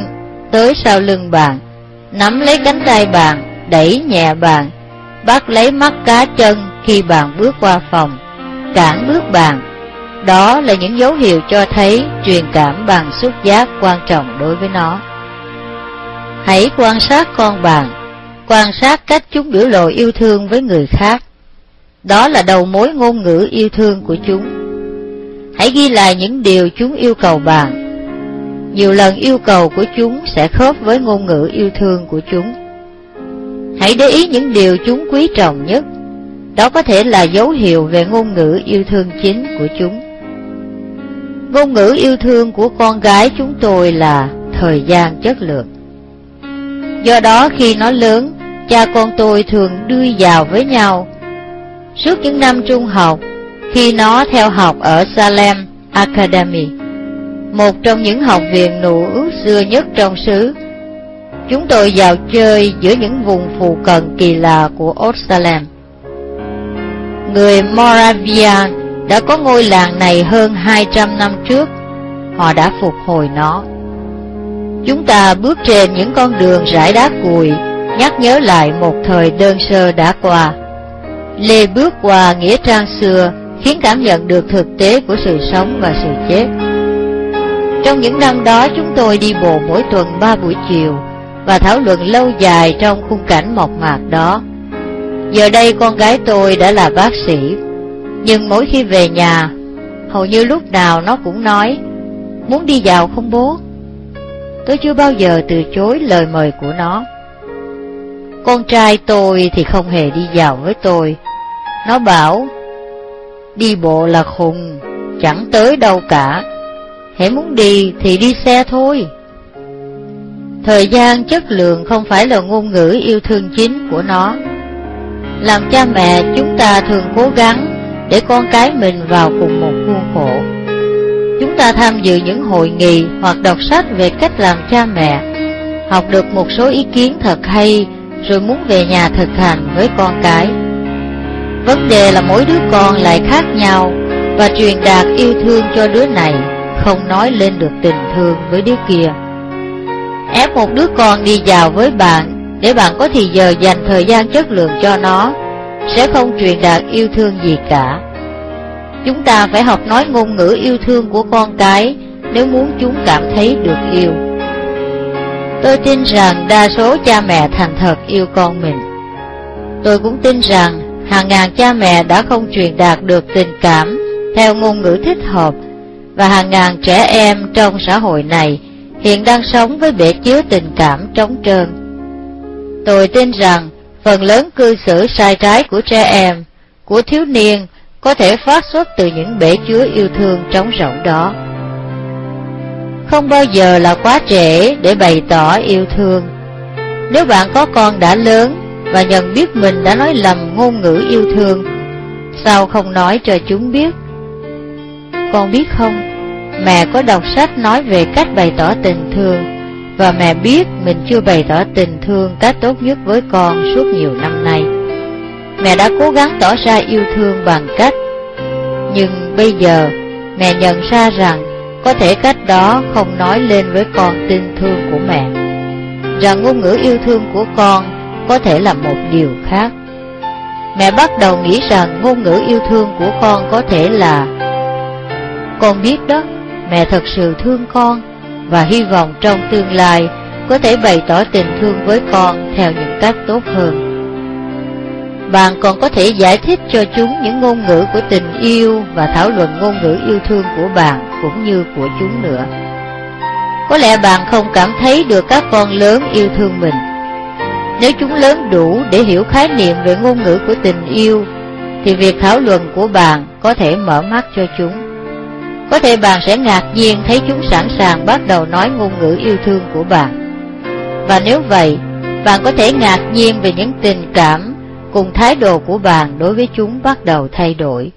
tới sau lưng bạn, nắm lấy cánh tay bạn, đẩy nhẹ bạn, bắt lấy mắt cá chân khi bạn bước qua phòng, cản bước bạn, đó là những dấu hiệu cho thấy truyền cảm bằng xúc giác quan trọng đối với nó. Hãy quan sát con bạn, quan sát cách chúng biểu lộ yêu thương với người khác. Đó là đầu mối ngôn ngữ yêu thương của chúng. Hãy ghi lại những điều chúng yêu cầu bạn nhiều lần yêu cầu của chúng sẽ khớp với ngôn ngữ yêu thương của chúng. Hãy để ý những điều chúng quý trọng nhất. Đó có thể là dấu hiệu về ngôn ngữ yêu thương chính của chúng. Ngôn ngữ yêu thương của con gái chúng tôi là thời gian chất lượng. Do đó khi nó lớn, cha con tôi thường đưa vào với nhau. Suốt những năm trung học, khi nó theo học ở Salem Academy, một trong những học viện nụ ước xưa nhất trong xứ. Chúng tôi vào chơi giữa những vùng phù cận kỳ lạ của Osalem. Người Moravia đã có ngôi làng này hơn 200 năm trước, họ đã phục hồi nó. Chúng ta bước trên những con đường rải đá cùi, nhắc nhớ lại một thời đơn sơ đã qua. Lê bước qua nghĩa trang xưa, khiến cảm nhận được thực tế của sự sống và sự chết. Trong những năm đó chúng tôi đi bộ mỗi tuần ba buổi chiều và thảo luận lâu dài trong khung cảnh mộc mạc đó. Giờ đây con gái tôi đã là bác sĩ, nhưng mỗi khi về nhà, hầu như lúc nào nó cũng nói, muốn đi vào không bố? Tôi chưa bao giờ từ chối lời mời của nó. Con trai tôi thì không hề đi vào với tôi. Nó bảo, đi bộ là khùng, chẳng tới đâu cả. Hãy muốn đi thì đi xe thôi. Thời gian chất lượng không phải là ngôn ngữ yêu thương chính của nó. Làm cha mẹ chúng ta thường cố gắng để con cái mình vào cùng một khuôn khổ. Chúng ta tham dự những hội nghị hoặc đọc sách về cách làm cha mẹ, học được một số ý kiến thật hay rồi muốn về nhà thực hành với con cái. Vấn đề là mỗi đứa con lại khác nhau và truyền đạt yêu thương cho đứa này không nói lên được tình thương với đứa kia. Ép một đứa con đi vào với bạn để bạn có thì giờ dành thời gian chất lượng cho nó, sẽ không truyền đạt yêu thương gì cả. Chúng ta phải học nói ngôn ngữ yêu thương của con cái nếu muốn chúng cảm thấy được yêu. Tôi tin rằng đa số cha mẹ thành thật yêu con mình. Tôi cũng tin rằng hàng ngàn cha mẹ đã không truyền đạt được tình cảm theo ngôn ngữ thích hợp và hàng ngàn trẻ em trong xã hội này hiện đang sống với bể chứa tình cảm trống trơn. Tôi tin rằng phần lớn cư xử sai trái của trẻ em, của thiếu niên có thể phát xuất từ những bể chứa yêu thương trống rỗng đó. Không bao giờ là quá trễ để bày tỏ yêu thương. Nếu bạn có con đã lớn và nhận biết mình đã nói lầm ngôn ngữ yêu thương, sao không nói cho chúng biết? Con biết không, mẹ có đọc sách nói về cách bày tỏ tình thương, và mẹ biết mình chưa bày tỏ tình thương cách tốt nhất với con suốt nhiều năm nay. Mẹ đã cố gắng tỏ ra yêu thương bằng cách. Nhưng bây giờ mẹ nhận ra rằng Có thể cách đó không nói lên với con tình thương của mẹ. Rằng ngôn ngữ yêu thương của con có thể là một điều khác. Mẹ bắt đầu nghĩ rằng ngôn ngữ yêu thương của con có thể là Con biết đó, mẹ thật sự thương con. Và hy vọng trong tương lai có thể bày tỏ tình thương với con theo những cách tốt hơn bạn còn có thể giải thích cho chúng những ngôn ngữ của tình yêu và thảo luận ngôn ngữ yêu thương của bạn cũng như của chúng nữa. Có lẽ bạn không cảm thấy được các con lớn yêu thương mình. Nếu chúng lớn đủ để hiểu khái niệm về ngôn ngữ của tình yêu, thì việc thảo luận của bạn có thể mở mắt cho chúng. Có thể bạn sẽ ngạc nhiên thấy chúng sẵn sàng bắt đầu nói ngôn ngữ yêu thương của bạn. Và nếu vậy, bạn có thể ngạc nhiên về những tình cảm cùng thái độ của bạn đối với chúng bắt đầu thay đổi.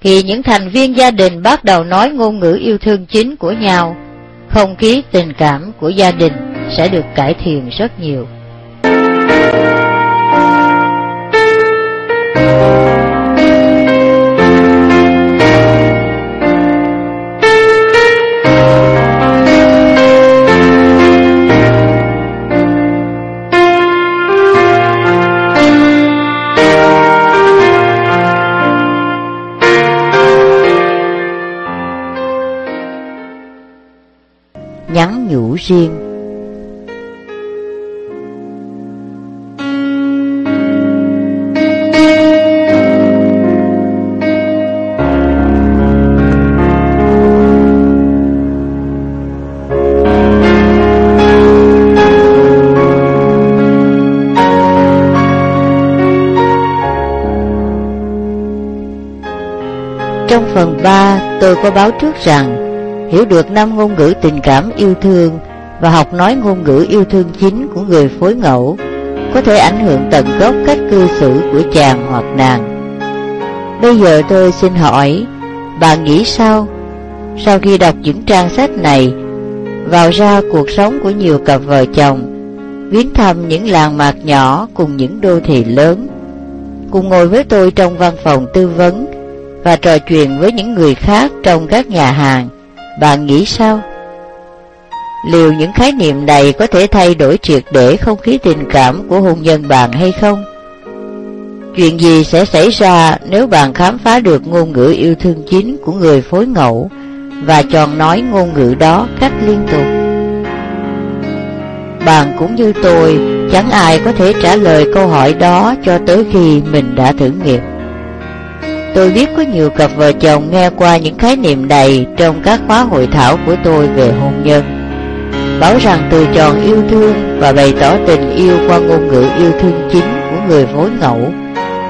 Khi những thành viên gia đình bắt đầu nói ngôn ngữ yêu thương chính của nhau, không khí tình cảm của gia đình sẽ được cải thiện rất nhiều. Nhắn nhủ riêng. Trong phần 3, tôi có báo trước rằng hiểu được năm ngôn ngữ tình cảm yêu thương và học nói ngôn ngữ yêu thương chính của người phối ngẫu có thể ảnh hưởng tận gốc cách cư xử của chàng hoặc nàng. Bây giờ tôi xin hỏi, bạn nghĩ sao? Sau khi đọc những trang sách này, vào ra cuộc sống của nhiều cặp vợ chồng, viếng thăm những làng mạc nhỏ cùng những đô thị lớn, cùng ngồi với tôi trong văn phòng tư vấn và trò chuyện với những người khác trong các nhà hàng, bạn nghĩ sao? Liệu những khái niệm này có thể thay đổi triệt để không khí tình cảm của hôn nhân bạn hay không? Chuyện gì sẽ xảy ra nếu bạn khám phá được ngôn ngữ yêu thương chính của người phối ngẫu và chọn nói ngôn ngữ đó cách liên tục? Bạn cũng như tôi, chẳng ai có thể trả lời câu hỏi đó cho tới khi mình đã thử nghiệm. Tôi biết có nhiều cặp vợ chồng nghe qua những khái niệm này trong các khóa hội thảo của tôi về hôn nhân. Bảo rằng từ chọn yêu thương và bày tỏ tình yêu qua ngôn ngữ yêu thương chính của người phối ngẫu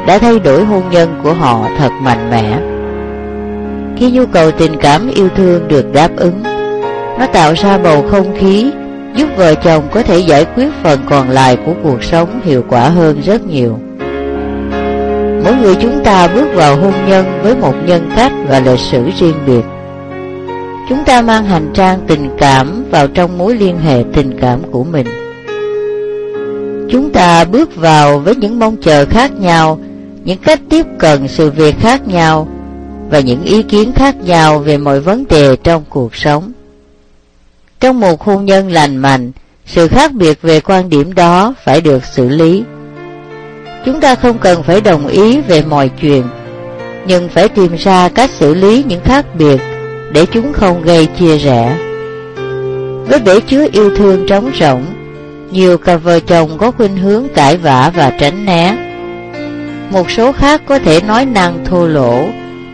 đã thay đổi hôn nhân của họ thật mạnh mẽ. Khi nhu cầu tình cảm yêu thương được đáp ứng, nó tạo ra bầu không khí giúp vợ chồng có thể giải quyết phần còn lại của cuộc sống hiệu quả hơn rất nhiều. Mỗi người chúng ta bước vào hôn nhân với một nhân cách và lịch sử riêng biệt. Chúng ta mang hành trang tình cảm vào trong mối liên hệ tình cảm của mình. Chúng ta bước vào với những mong chờ khác nhau, những cách tiếp cận sự việc khác nhau và những ý kiến khác nhau về mọi vấn đề trong cuộc sống. Trong một hôn nhân lành mạnh, sự khác biệt về quan điểm đó phải được xử lý. Chúng ta không cần phải đồng ý về mọi chuyện, nhưng phải tìm ra cách xử lý những khác biệt để chúng không gây chia rẽ. Với bể chứa yêu thương trống rỗng, nhiều cặp vợ chồng có khuynh hướng cãi vã và tránh né. Một số khác có thể nói năng thô lỗ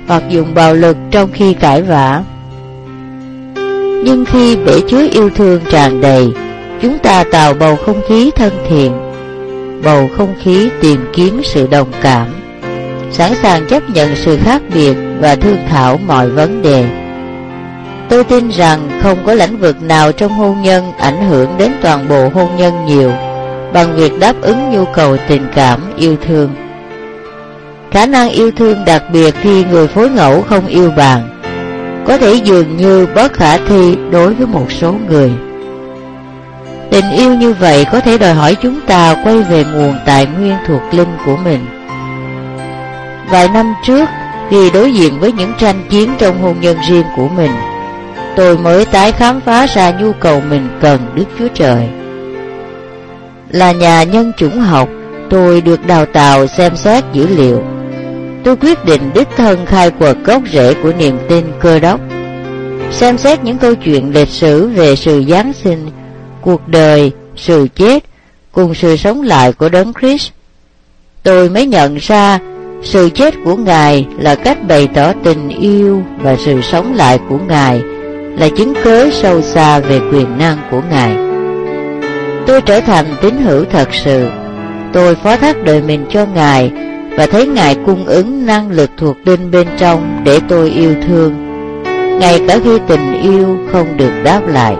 hoặc dùng bạo lực trong khi cãi vã. Nhưng khi bể chứa yêu thương tràn đầy, chúng ta tạo bầu không khí thân thiện, bầu không khí tìm kiếm sự đồng cảm, sẵn sàng chấp nhận sự khác biệt và thương thảo mọi vấn đề. Tôi tin rằng không có lĩnh vực nào trong hôn nhân ảnh hưởng đến toàn bộ hôn nhân nhiều bằng việc đáp ứng nhu cầu tình cảm yêu thương. Khả năng yêu thương đặc biệt khi người phối ngẫu không yêu bạn có thể dường như bất khả thi đối với một số người. Tình yêu như vậy có thể đòi hỏi chúng ta quay về nguồn tài nguyên thuộc linh của mình. Vài năm trước, khi đối diện với những tranh chiến trong hôn nhân riêng của mình, tôi mới tái khám phá ra nhu cầu mình cần Đức Chúa Trời. Là nhà nhân chủng học, tôi được đào tạo xem xét dữ liệu. Tôi quyết định đích thân khai quật gốc rễ của niềm tin cơ đốc. Xem xét những câu chuyện lịch sử về sự Giáng sinh, cuộc đời, sự chết, cùng sự sống lại của Đấng Christ. Tôi mới nhận ra sự chết của Ngài là cách bày tỏ tình yêu và sự sống lại của Ngài là chứng cớ sâu xa về quyền năng của Ngài. Tôi trở thành tín hữu thật sự. Tôi phó thác đời mình cho Ngài và thấy Ngài cung ứng năng lực thuộc linh bên trong để tôi yêu thương, ngay cả khi tình yêu không được đáp lại.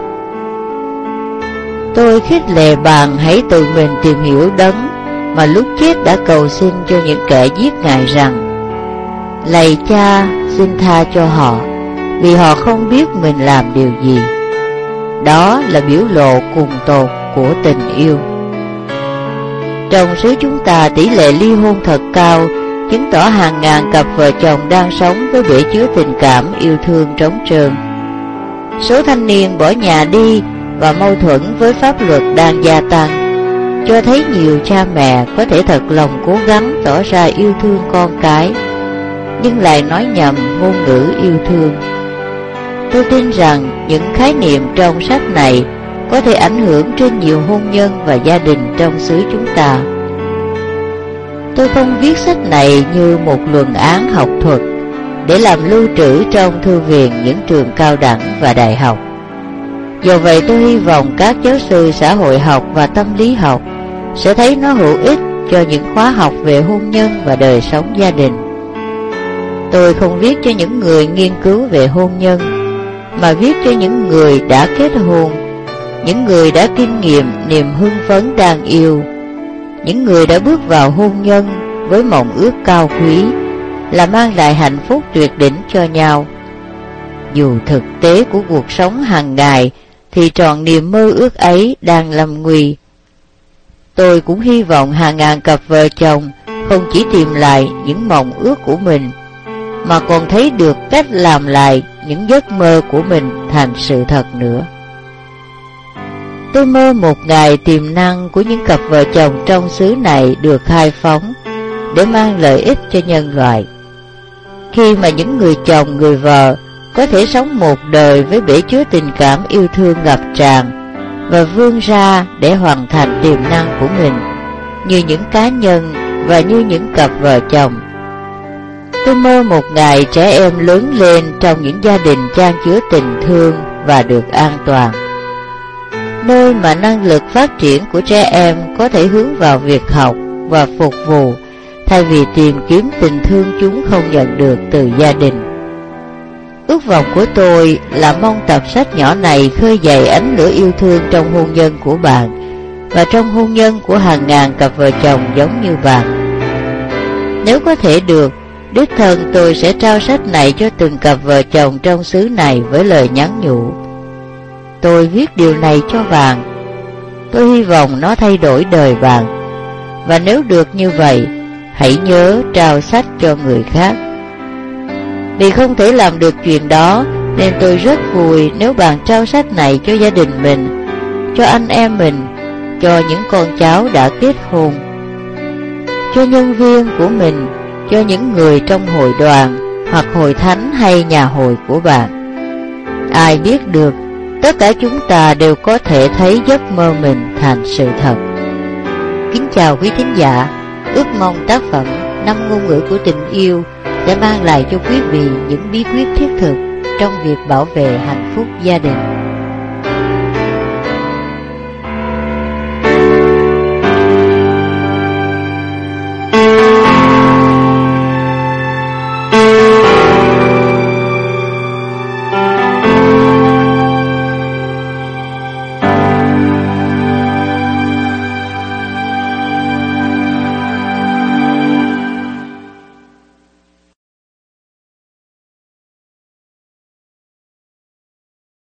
Tôi khích lệ bạn hãy tự mình tìm hiểu đấng mà lúc chết đã cầu xin cho những kẻ giết Ngài rằng Lạy cha xin tha cho họ vì họ không biết mình làm điều gì. Đó là biểu lộ cùng tột của tình yêu. Trong xứ chúng ta tỷ lệ ly hôn thật cao, chứng tỏ hàng ngàn cặp vợ chồng đang sống với bể chứa tình cảm yêu thương trống trơn. Số thanh niên bỏ nhà đi và mâu thuẫn với pháp luật đang gia tăng, cho thấy nhiều cha mẹ có thể thật lòng cố gắng tỏ ra yêu thương con cái, nhưng lại nói nhầm ngôn ngữ yêu thương. Tôi tin rằng những khái niệm trong sách này có thể ảnh hưởng trên nhiều hôn nhân và gia đình trong xứ chúng ta. Tôi không viết sách này như một luận án học thuật để làm lưu trữ trong thư viện những trường cao đẳng và đại học. Do vậy tôi hy vọng các giáo sư xã hội học và tâm lý học sẽ thấy nó hữu ích cho những khóa học về hôn nhân và đời sống gia đình. Tôi không viết cho những người nghiên cứu về hôn nhân, mà viết cho những người đã kết hôn những người đã kinh nghiệm niềm hưng phấn đang yêu, những người đã bước vào hôn nhân với mộng ước cao quý là mang lại hạnh phúc tuyệt đỉnh cho nhau. Dù thực tế của cuộc sống hàng ngày thì trọn niềm mơ ước ấy đang lầm nguy. Tôi cũng hy vọng hàng ngàn cặp vợ chồng không chỉ tìm lại những mộng ước của mình, mà còn thấy được cách làm lại những giấc mơ của mình thành sự thật nữa. Tôi mơ một ngày tiềm năng của những cặp vợ chồng trong xứ này được khai phóng để mang lợi ích cho nhân loại. Khi mà những người chồng, người vợ có thể sống một đời với bể chứa tình cảm yêu thương ngập tràn và vươn ra để hoàn thành tiềm năng của mình, như những cá nhân và như những cặp vợ chồng. Tôi mơ một ngày trẻ em lớn lên trong những gia đình trang chứa tình thương và được an toàn nơi mà năng lực phát triển của trẻ em có thể hướng vào việc học và phục vụ thay vì tìm kiếm tình thương chúng không nhận được từ gia đình. Ước vọng của tôi là mong tập sách nhỏ này khơi dậy ánh lửa yêu thương trong hôn nhân của bạn và trong hôn nhân của hàng ngàn cặp vợ chồng giống như bạn. Nếu có thể được, Đích thân tôi sẽ trao sách này cho từng cặp vợ chồng trong xứ này với lời nhắn nhủ. Tôi viết điều này cho bạn. Tôi hy vọng nó thay đổi đời bạn. Và nếu được như vậy, hãy nhớ trao sách cho người khác. Vì không thể làm được chuyện đó, nên tôi rất vui nếu bạn trao sách này cho gia đình mình, cho anh em mình, cho những con cháu đã kết hôn, cho nhân viên của mình, cho những người trong hội đoàn hoặc hội thánh hay nhà hội của bạn. Ai biết được, tất cả chúng ta đều có thể thấy giấc mơ mình thành sự thật. Kính chào quý thính giả, ước mong tác phẩm Năm ngôn ngữ của tình yêu sẽ mang lại cho quý vị những bí quyết thiết thực trong việc bảo vệ hạnh phúc gia đình.